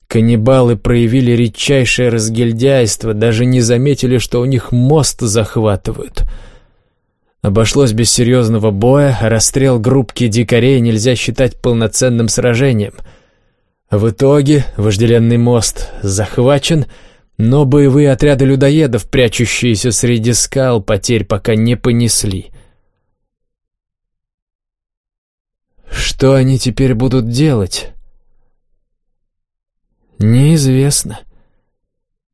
Каннибалы проявили редчайшее разгильдяйство, даже не заметили, что у них мост захватывают — Обошлось без серьезного боя, расстрел группки дикарей нельзя считать полноценным сражением. В итоге вожделенный мост захвачен, но боевые отряды людоедов, прячущиеся среди скал, потерь пока не понесли. Что они теперь будут делать? Неизвестно.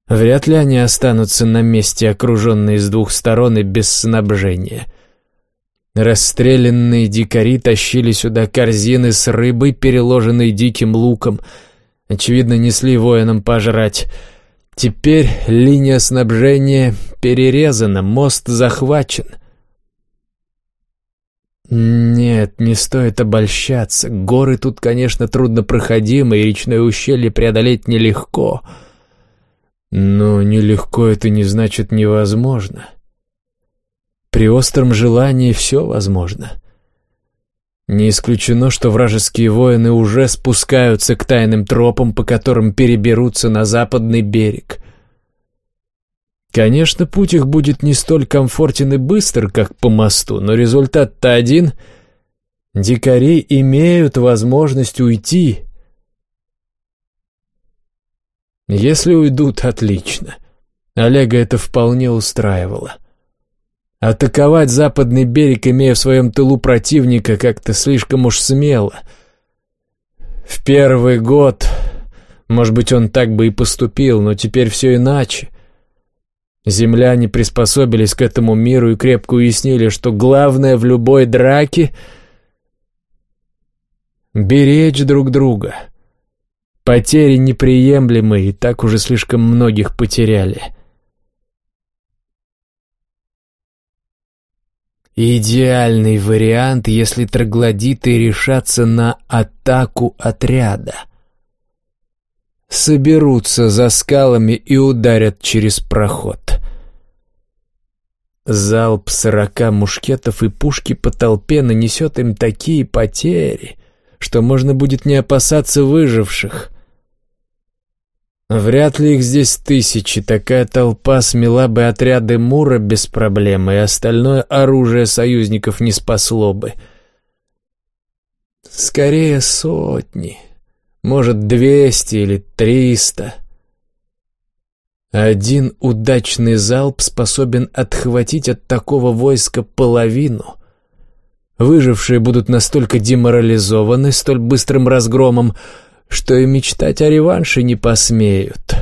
Вряд ли они останутся на месте, окруженные с двух сторон и без снабжения. Расстрелянные дикари тащили сюда корзины с рыбой, переложенной диким луком. Очевидно, несли воинам пожрать. Теперь линия снабжения перерезана, мост захвачен. Нет, не стоит обольщаться. Горы тут, конечно, труднопроходимы, и речное ущелье преодолеть нелегко. Но нелегко это не значит невозможно. При остром желании все возможно. Не исключено, что вражеские воины уже спускаются к тайным тропам, по которым переберутся на западный берег. Конечно, путь их будет не столь комфортен и быстр, как по мосту, но результат-то один. Дикари имеют возможность уйти. Если уйдут, отлично. Олега это вполне устраивало. Атаковать западный берег, имея в своем тылу противника, как-то слишком уж смело. В первый год, может быть, он так бы и поступил, но теперь все иначе. Земляне приспособились к этому миру и крепко уяснили, что главное в любой драке — беречь друг друга. Потери неприемлемы, и так уже слишком многих потеряли. Идеальный вариант, если троглодиты решатся на атаку отряда. Соберутся за скалами и ударят через проход. Залп сорока мушкетов и пушки по толпе нанесет им такие потери, что можно будет не опасаться выживших. Вряд ли их здесь тысячи, такая толпа смела бы отряды Мура без проблем, и остальное оружие союзников не спасло бы. Скорее сотни, может, двести или триста. Один удачный залп способен отхватить от такого войска половину. Выжившие будут настолько деморализованы столь быстрым разгромом, что и мечтать о реванше не посмеют.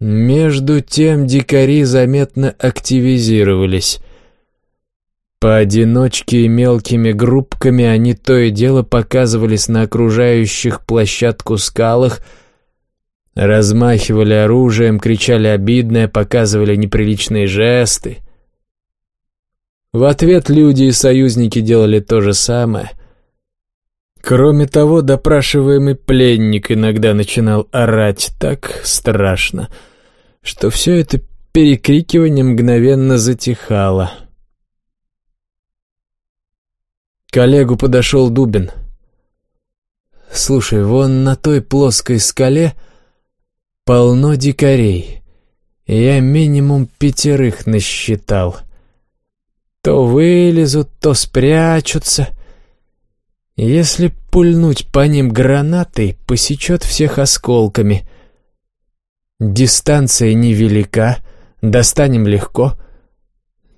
Между тем дикари заметно активизировались. Поодиночке и мелкими группками они то и дело показывались на окружающих площадку скалах, размахивали оружием, кричали обидное, показывали неприличные жесты. В ответ люди и союзники делали то же самое. Кроме того, допрашиваемый пленник иногда начинал орать так страшно, что все это перекрикивание мгновенно затихало. К Олегу подошел Дубин. «Слушай, вон на той плоской скале полно дикарей. Я минимум пятерых насчитал. То вылезут, то спрячутся. Если пульнуть по ним гранатой, посечет всех осколками. Дистанция невелика, достанем легко.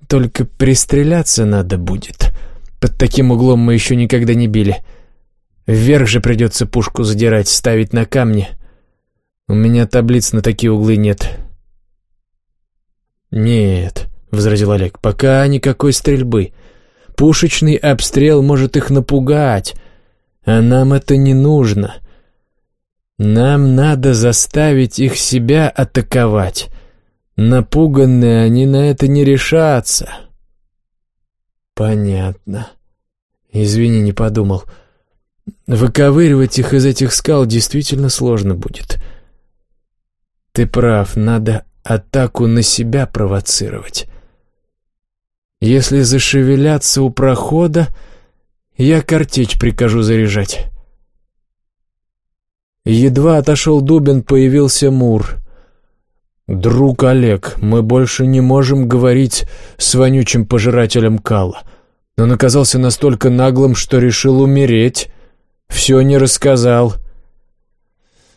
Только пристреляться надо будет». Под таким углом мы еще никогда не били. Вверх же придется пушку задирать, ставить на камни. У меня таблиц на такие углы нет. «Нет», — возразил Олег, — «пока никакой стрельбы. Пушечный обстрел может их напугать, а нам это не нужно. Нам надо заставить их себя атаковать. Напуганные они на это не решатся». «Понятно. Извини, не подумал. Выковыривать их из этих скал действительно сложно будет. Ты прав, надо атаку на себя провоцировать. Если зашевелятся у прохода, я картечь прикажу заряжать». Едва отошел Дубин, появился Мур. «Друг Олег, мы больше не можем говорить с вонючим пожирателем кала. Он оказался настолько наглым, что решил умереть. Все не рассказал».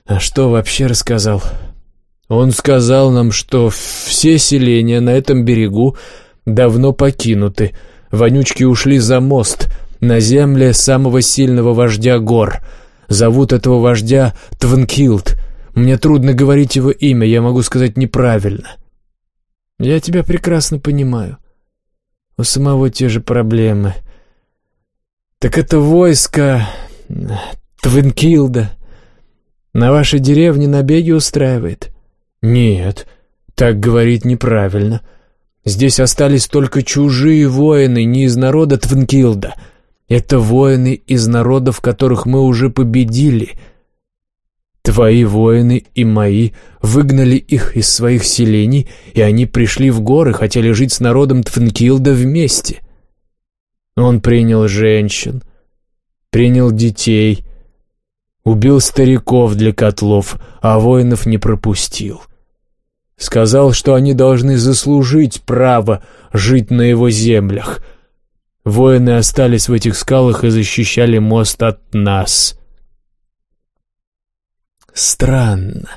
«А что вообще рассказал?» «Он сказал нам, что все селения на этом берегу давно покинуты. Вонючки ушли за мост, на земле самого сильного вождя гор. Зовут этого вождя Тванкилд». Мне трудно говорить его имя, я могу сказать неправильно. Я тебя прекрасно понимаю. У самого те же проблемы. Так это войско Твинкилда на вашей деревне набеги устраивает? Нет, так говорить неправильно. Здесь остались только чужие воины, не из народа Твинкилда. Это воины из народов, которых мы уже победили — Твои воины и мои выгнали их из своих селений, и они пришли в горы, хотели жить с народом Тфенкилда вместе. Он принял женщин, принял детей, убил стариков для котлов, а воинов не пропустил. Сказал, что они должны заслужить право жить на его землях. Воины остались в этих скалах и защищали мост от нас. Странно.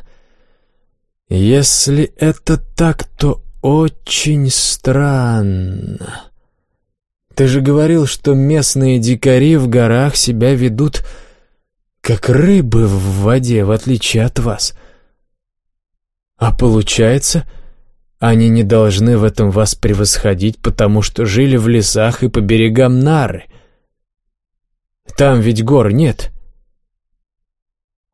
Если это так, то очень странно. Ты же говорил, что местные дикари в горах себя ведут как рыбы в воде, в отличие от вас. А получается, они не должны в этом вас превосходить, потому что жили в лесах и по берегам Нары. Там ведь гор нет.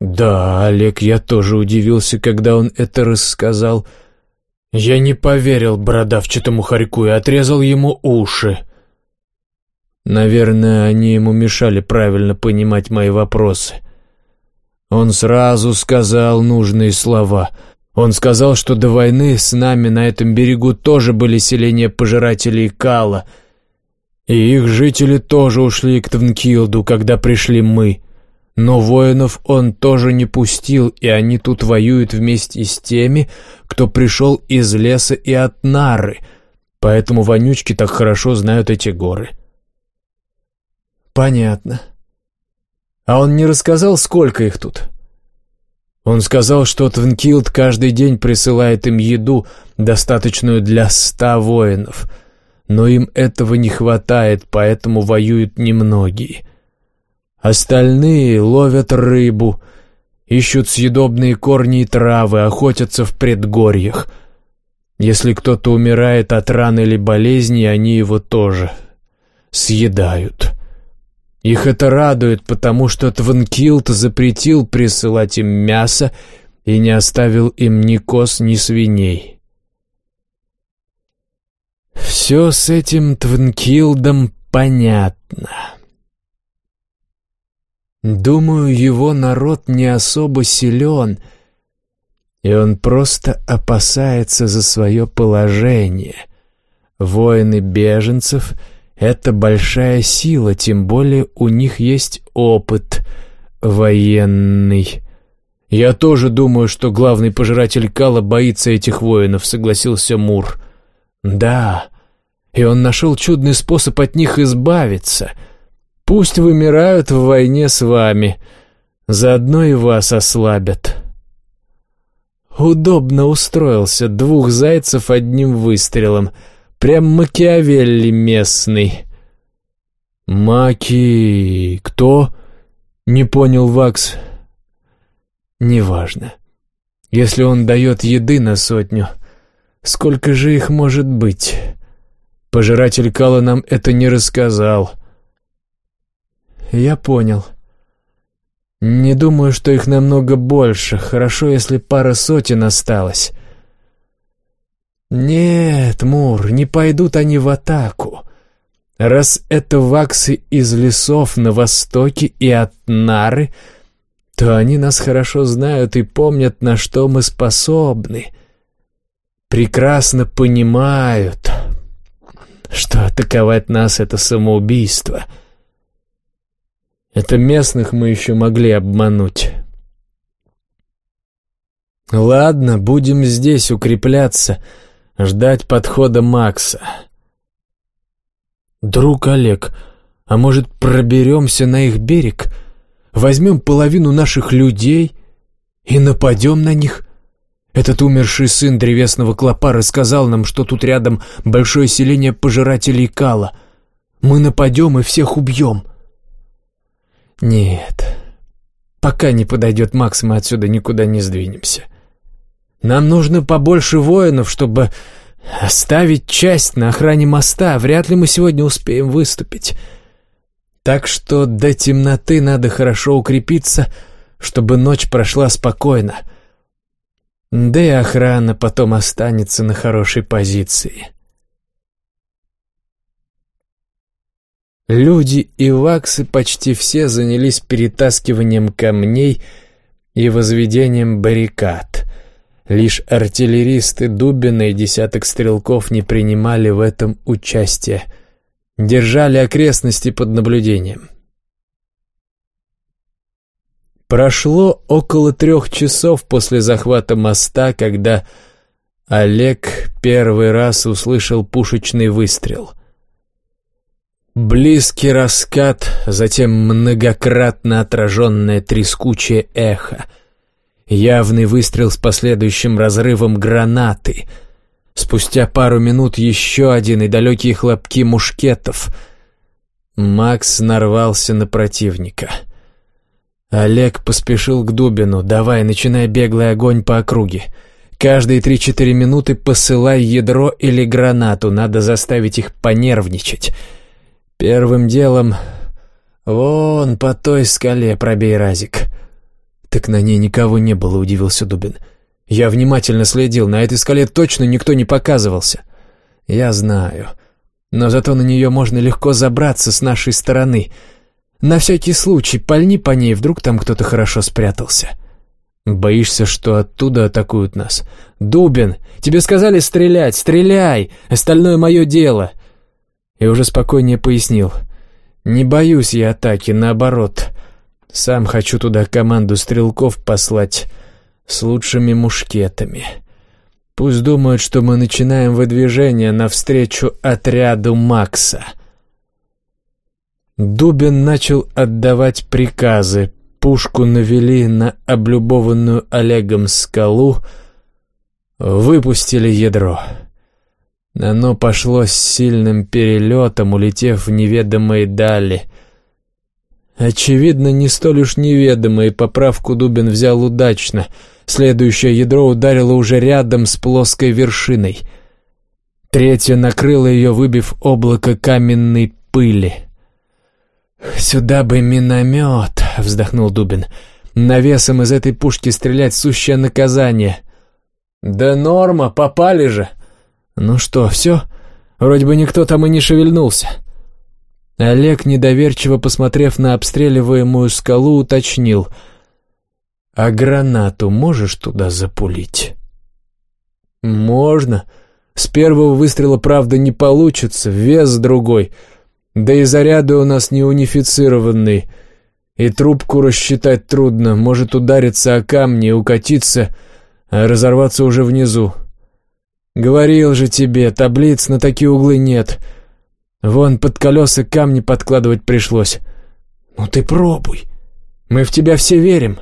«Да, Олег, я тоже удивился, когда он это рассказал. Я не поверил бородавчатому хорьку и отрезал ему уши. Наверное, они ему мешали правильно понимать мои вопросы. Он сразу сказал нужные слова. Он сказал, что до войны с нами на этом берегу тоже были селения пожирателей Кала, и их жители тоже ушли к Твинкилду, когда пришли мы. Но воинов он тоже не пустил, и они тут воюют вместе с теми, кто пришел из леса и от Нары, поэтому вонючки так хорошо знают эти горы. Понятно. А он не рассказал, сколько их тут? Он сказал, что Твинкилд каждый день присылает им еду, достаточную для ста воинов, но им этого не хватает, поэтому воюют немногие. Остальные ловят рыбу, ищут съедобные корни и травы, охотятся в предгорьях. Если кто-то умирает от ран или болезни, они его тоже съедают. Их это радует, потому что Тванкилт запретил присылать им мясо и не оставил им ни коз, ни свиней. Все с этим Тванкилдом понятно. Думаю, его народ не особо силен, и он просто опасается за свое положение. Воины беженцев — это большая сила, тем более у них есть опыт военный. «Я тоже думаю, что главный пожиратель Кала боится этих воинов», — согласился Мур. «Да, и он нашел чудный способ от них избавиться — Пусть вымирают в войне с вами, заодно и вас ослабят. Удобно устроился, двух зайцев одним выстрелом. Прям Макиавелли местный. «Маки... кто?» — не понял Вакс. «Неважно. Если он дает еды на сотню, сколько же их может быть?» Пожиратель Кала нам это не рассказал. «Я понял. Не думаю, что их намного больше. Хорошо, если пара сотен осталось». «Нет, Мур, не пойдут они в атаку. Раз это ваксы из лесов на востоке и от Нары, то они нас хорошо знают и помнят, на что мы способны. Прекрасно понимают, что атаковать нас — это самоубийство». Это местных мы еще могли обмануть. Ладно, будем здесь укрепляться, ждать подхода Макса. Друг Олег, а может проберемся на их берег, возьмем половину наших людей и нападем на них? Этот умерший сын древесного клопа рассказал нам, что тут рядом большое селение пожирателей кала. Мы нападем и всех убьем. — нет, пока не подойдет Макс, мы отсюда никуда не сдвинемся. Нам нужно побольше воинов, чтобы оставить часть на охране моста. Вряд ли мы сегодня успеем выступить. Так что до темноты надо хорошо укрепиться, чтобы ночь прошла спокойно. Да и охрана потом останется на хорошей позиции. Люди и ваксы почти все занялись перетаскиванием камней и возведением баррикад. Лишь артиллеристы Дубина и десяток стрелков не принимали в этом участие. Держали окрестности под наблюдением. Прошло около трех часов после захвата моста, когда Олег первый раз услышал пушечный выстрел — Близкий раскат, затем многократно отраженное трескучее эхо. Явный выстрел с последующим разрывом гранаты. Спустя пару минут еще один и далекие хлопки мушкетов. Макс нарвался на противника. Олег поспешил к Дубину. «Давай, начинай беглый огонь по округе. Каждые три-четыре минуты посылай ядро или гранату. Надо заставить их понервничать». Первым делом... Вон по той скале пробей разик. Так на ней никого не было, удивился Дубин. Я внимательно следил, на этой скале точно никто не показывался. Я знаю. Но зато на нее можно легко забраться с нашей стороны. На всякий случай пальни по ней, вдруг там кто-то хорошо спрятался. Боишься, что оттуда атакуют нас? Дубин, тебе сказали стрелять, стреляй, остальное мое дело. И уже спокойнее пояснил. Не боюсь я атаки, наоборот. Сам хочу туда команду стрелков послать с лучшими мушкетами. Пусть думают, что мы начинаем выдвижение навстречу отряду Макса. Дубин начал отдавать приказы. Пушку навели на облюбованную Олегом скалу, выпустили ядро. Оно пошло с сильным перелетом, улетев в неведомые дали — Очевидно, не столь уж неведомо, и поправку Дубин взял удачно. Следующее ядро ударило уже рядом с плоской вершиной. Третье накрыло ее, выбив облако каменной пыли. «Сюда бы миномет!» — вздохнул Дубин. «Навесом из этой пушки стрелять — сущее наказание». «Да норма, попали же!» «Ну что, все? Вроде бы никто там и не шевельнулся». Олег, недоверчиво посмотрев на обстреливаемую скалу, уточнил. «А гранату можешь туда запулить?» «Можно. С первого выстрела, правда, не получится, вес другой. Да и заряды у нас не унифицированные. И трубку рассчитать трудно, может удариться о камни, укатиться, а разорваться уже внизу. Говорил же тебе, таблиц на такие углы нет». Вон под колеса камни подкладывать пришлось. Ну ты пробуй. Мы в тебя все верим.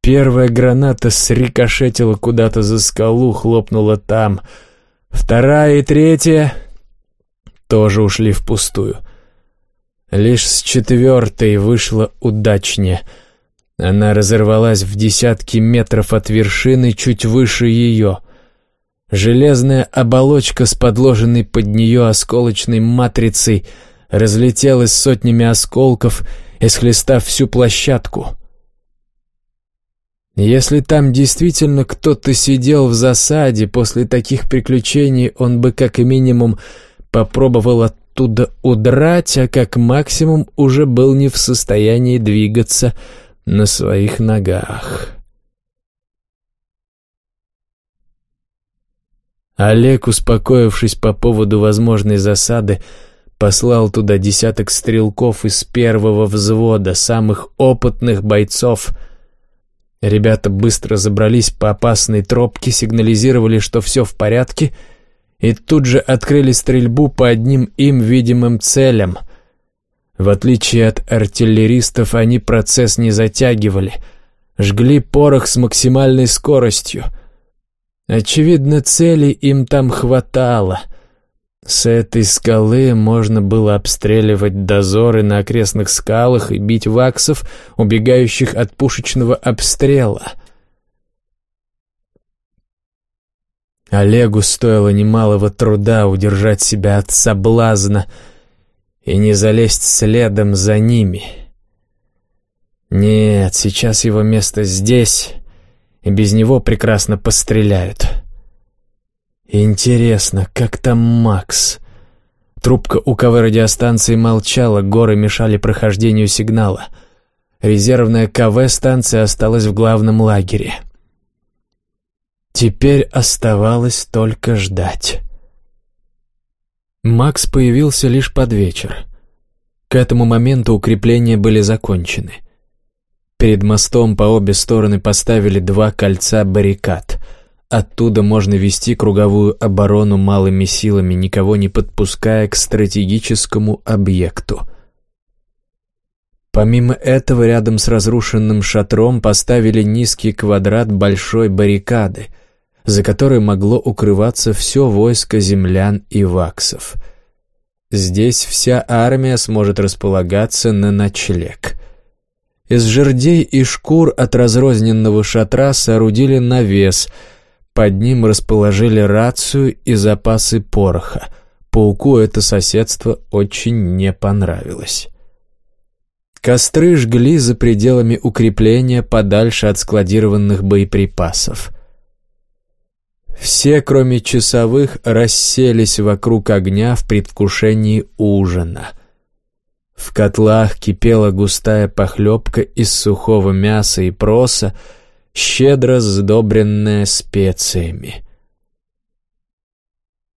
Первая граната срикошетила куда-то за скалу, хлопнула там. Вторая и третья тоже ушли впустую. Лишь с четвертой вышла удачнее. Она разорвалась в десятки метров от вершины, чуть выше ее — Железная оболочка с подложенной под нее осколочной матрицей разлетелась сотнями осколков, исхлестав всю площадку. Если там действительно кто-то сидел в засаде, после таких приключений он бы как минимум попробовал оттуда удрать, а как максимум уже был не в состоянии двигаться на своих ногах. Олег, успокоившись по поводу возможной засады, послал туда десяток стрелков из первого взвода, самых опытных бойцов. Ребята быстро забрались по опасной тропке, сигнализировали, что все в порядке, и тут же открыли стрельбу по одним им видимым целям. В отличие от артиллеристов, они процесс не затягивали, жгли порох с максимальной скоростью — Очевидно, цели им там хватало. С этой скалы можно было обстреливать дозоры на окрестных скалах и бить ваксов, убегающих от пушечного обстрела. Олегу стоило немалого труда удержать себя от соблазна и не залезть следом за ними. Нет, сейчас его место здесь, и без него прекрасно постреляют. Интересно, как там Макс? Трубка у КВ радиостанции молчала, горы мешали прохождению сигнала. Резервная КВ-станция осталась в главном лагере. Теперь оставалось только ждать. Макс появился лишь под вечер. К этому моменту укрепления были закончены — Перед мостом по обе стороны поставили два кольца баррикад. Оттуда можно вести круговую оборону малыми силами, никого не подпуская к стратегическому объекту. Помимо этого, рядом с разрушенным шатром поставили низкий квадрат большой баррикады, за которой могло укрываться все войско землян и ваксов. Здесь вся армия сможет располагаться на ночлег. Из жердей и шкур от разрозненного шатра соорудили навес. Под ним расположили рацию и запасы пороха. Пауку это соседство очень не понравилось. Костры жгли за пределами укрепления подальше от складированных боеприпасов. Все, кроме часовых, расселись вокруг огня в предвкушении ужина. В котлах кипела густая похлебка из сухого мяса и проса, щедро сдобренная специями.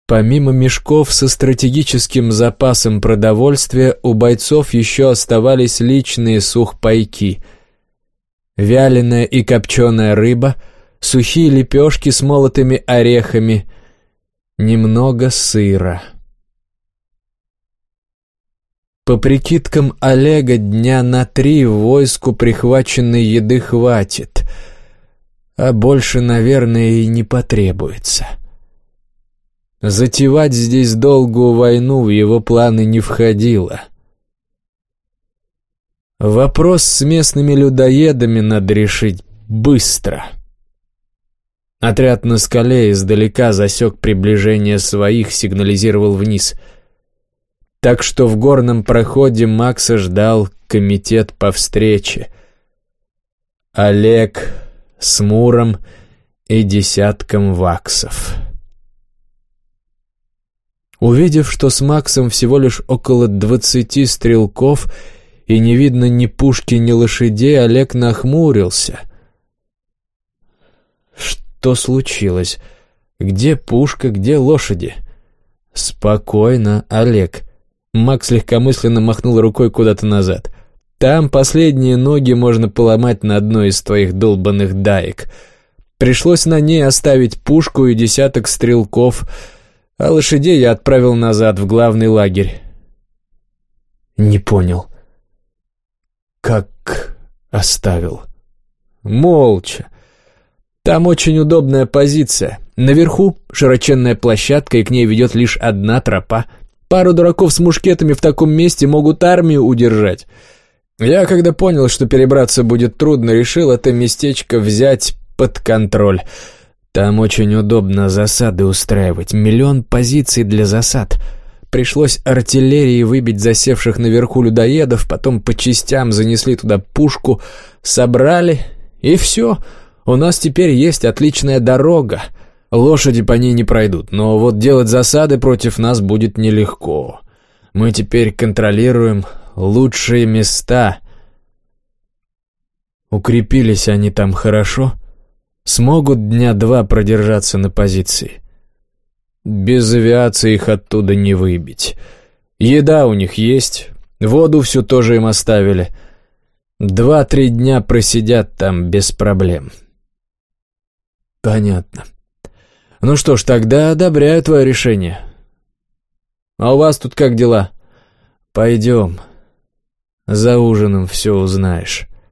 Помимо мешков со стратегическим запасом продовольствия, у бойцов еще оставались личные сухпайки. Вяленая и копченая рыба, сухие лепешки с молотыми орехами, немного сыра. По прикидкам Олега, дня на три войску прихваченной еды хватит, а больше, наверное, и не потребуется. — Затевать здесь долгую войну в его планы не входило. Вопрос с местными людоедами надо решить быстро. Отряд на скале издалека засек приближение своих, сигнализировал вниз. Так что в горном проходе Макса ждал комитет по встрече. Олег с Муром и десятком ваксов. Увидев, что с Максом всего лишь около двадцати стрелков и не видно ни пушки, ни лошадей, Олег нахмурился. Что случилось? Где пушка, где лошади? Спокойно, Олег. Макс легкомысленно махнул рукой куда-то назад. Там последние ноги можно поломать на одной из твоих долбанных даек. Пришлось на ней оставить пушку и десяток стрелков — а лошадей я отправил назад в главный лагерь. Не понял. Как оставил? Молча. Там очень удобная позиция. Наверху широченная площадка, и к ней ведет лишь одна тропа. Пару дураков с мушкетами в таком месте могут армию удержать. Я, когда понял, что перебраться будет трудно, решил это местечко взять под контроль — там очень удобно засады устраивать, миллион позиций для засад. Пришлось артиллерии выбить засевших наверху людоедов, потом по частям занесли туда пушку, собрали, и все. У нас теперь есть отличная дорога. Лошади по ней не пройдут, но вот делать засады против нас будет нелегко. Мы теперь контролируем лучшие места. Укрепились они там хорошо — смогут дня два продержаться на позиции. Без авиации их оттуда не выбить. Еда у них есть, воду всю тоже им оставили. Два-три дня просидят там без проблем. Понятно. Ну что ж, тогда одобряю твое решение. А у вас тут как дела? Пойдем. За ужином все узнаешь.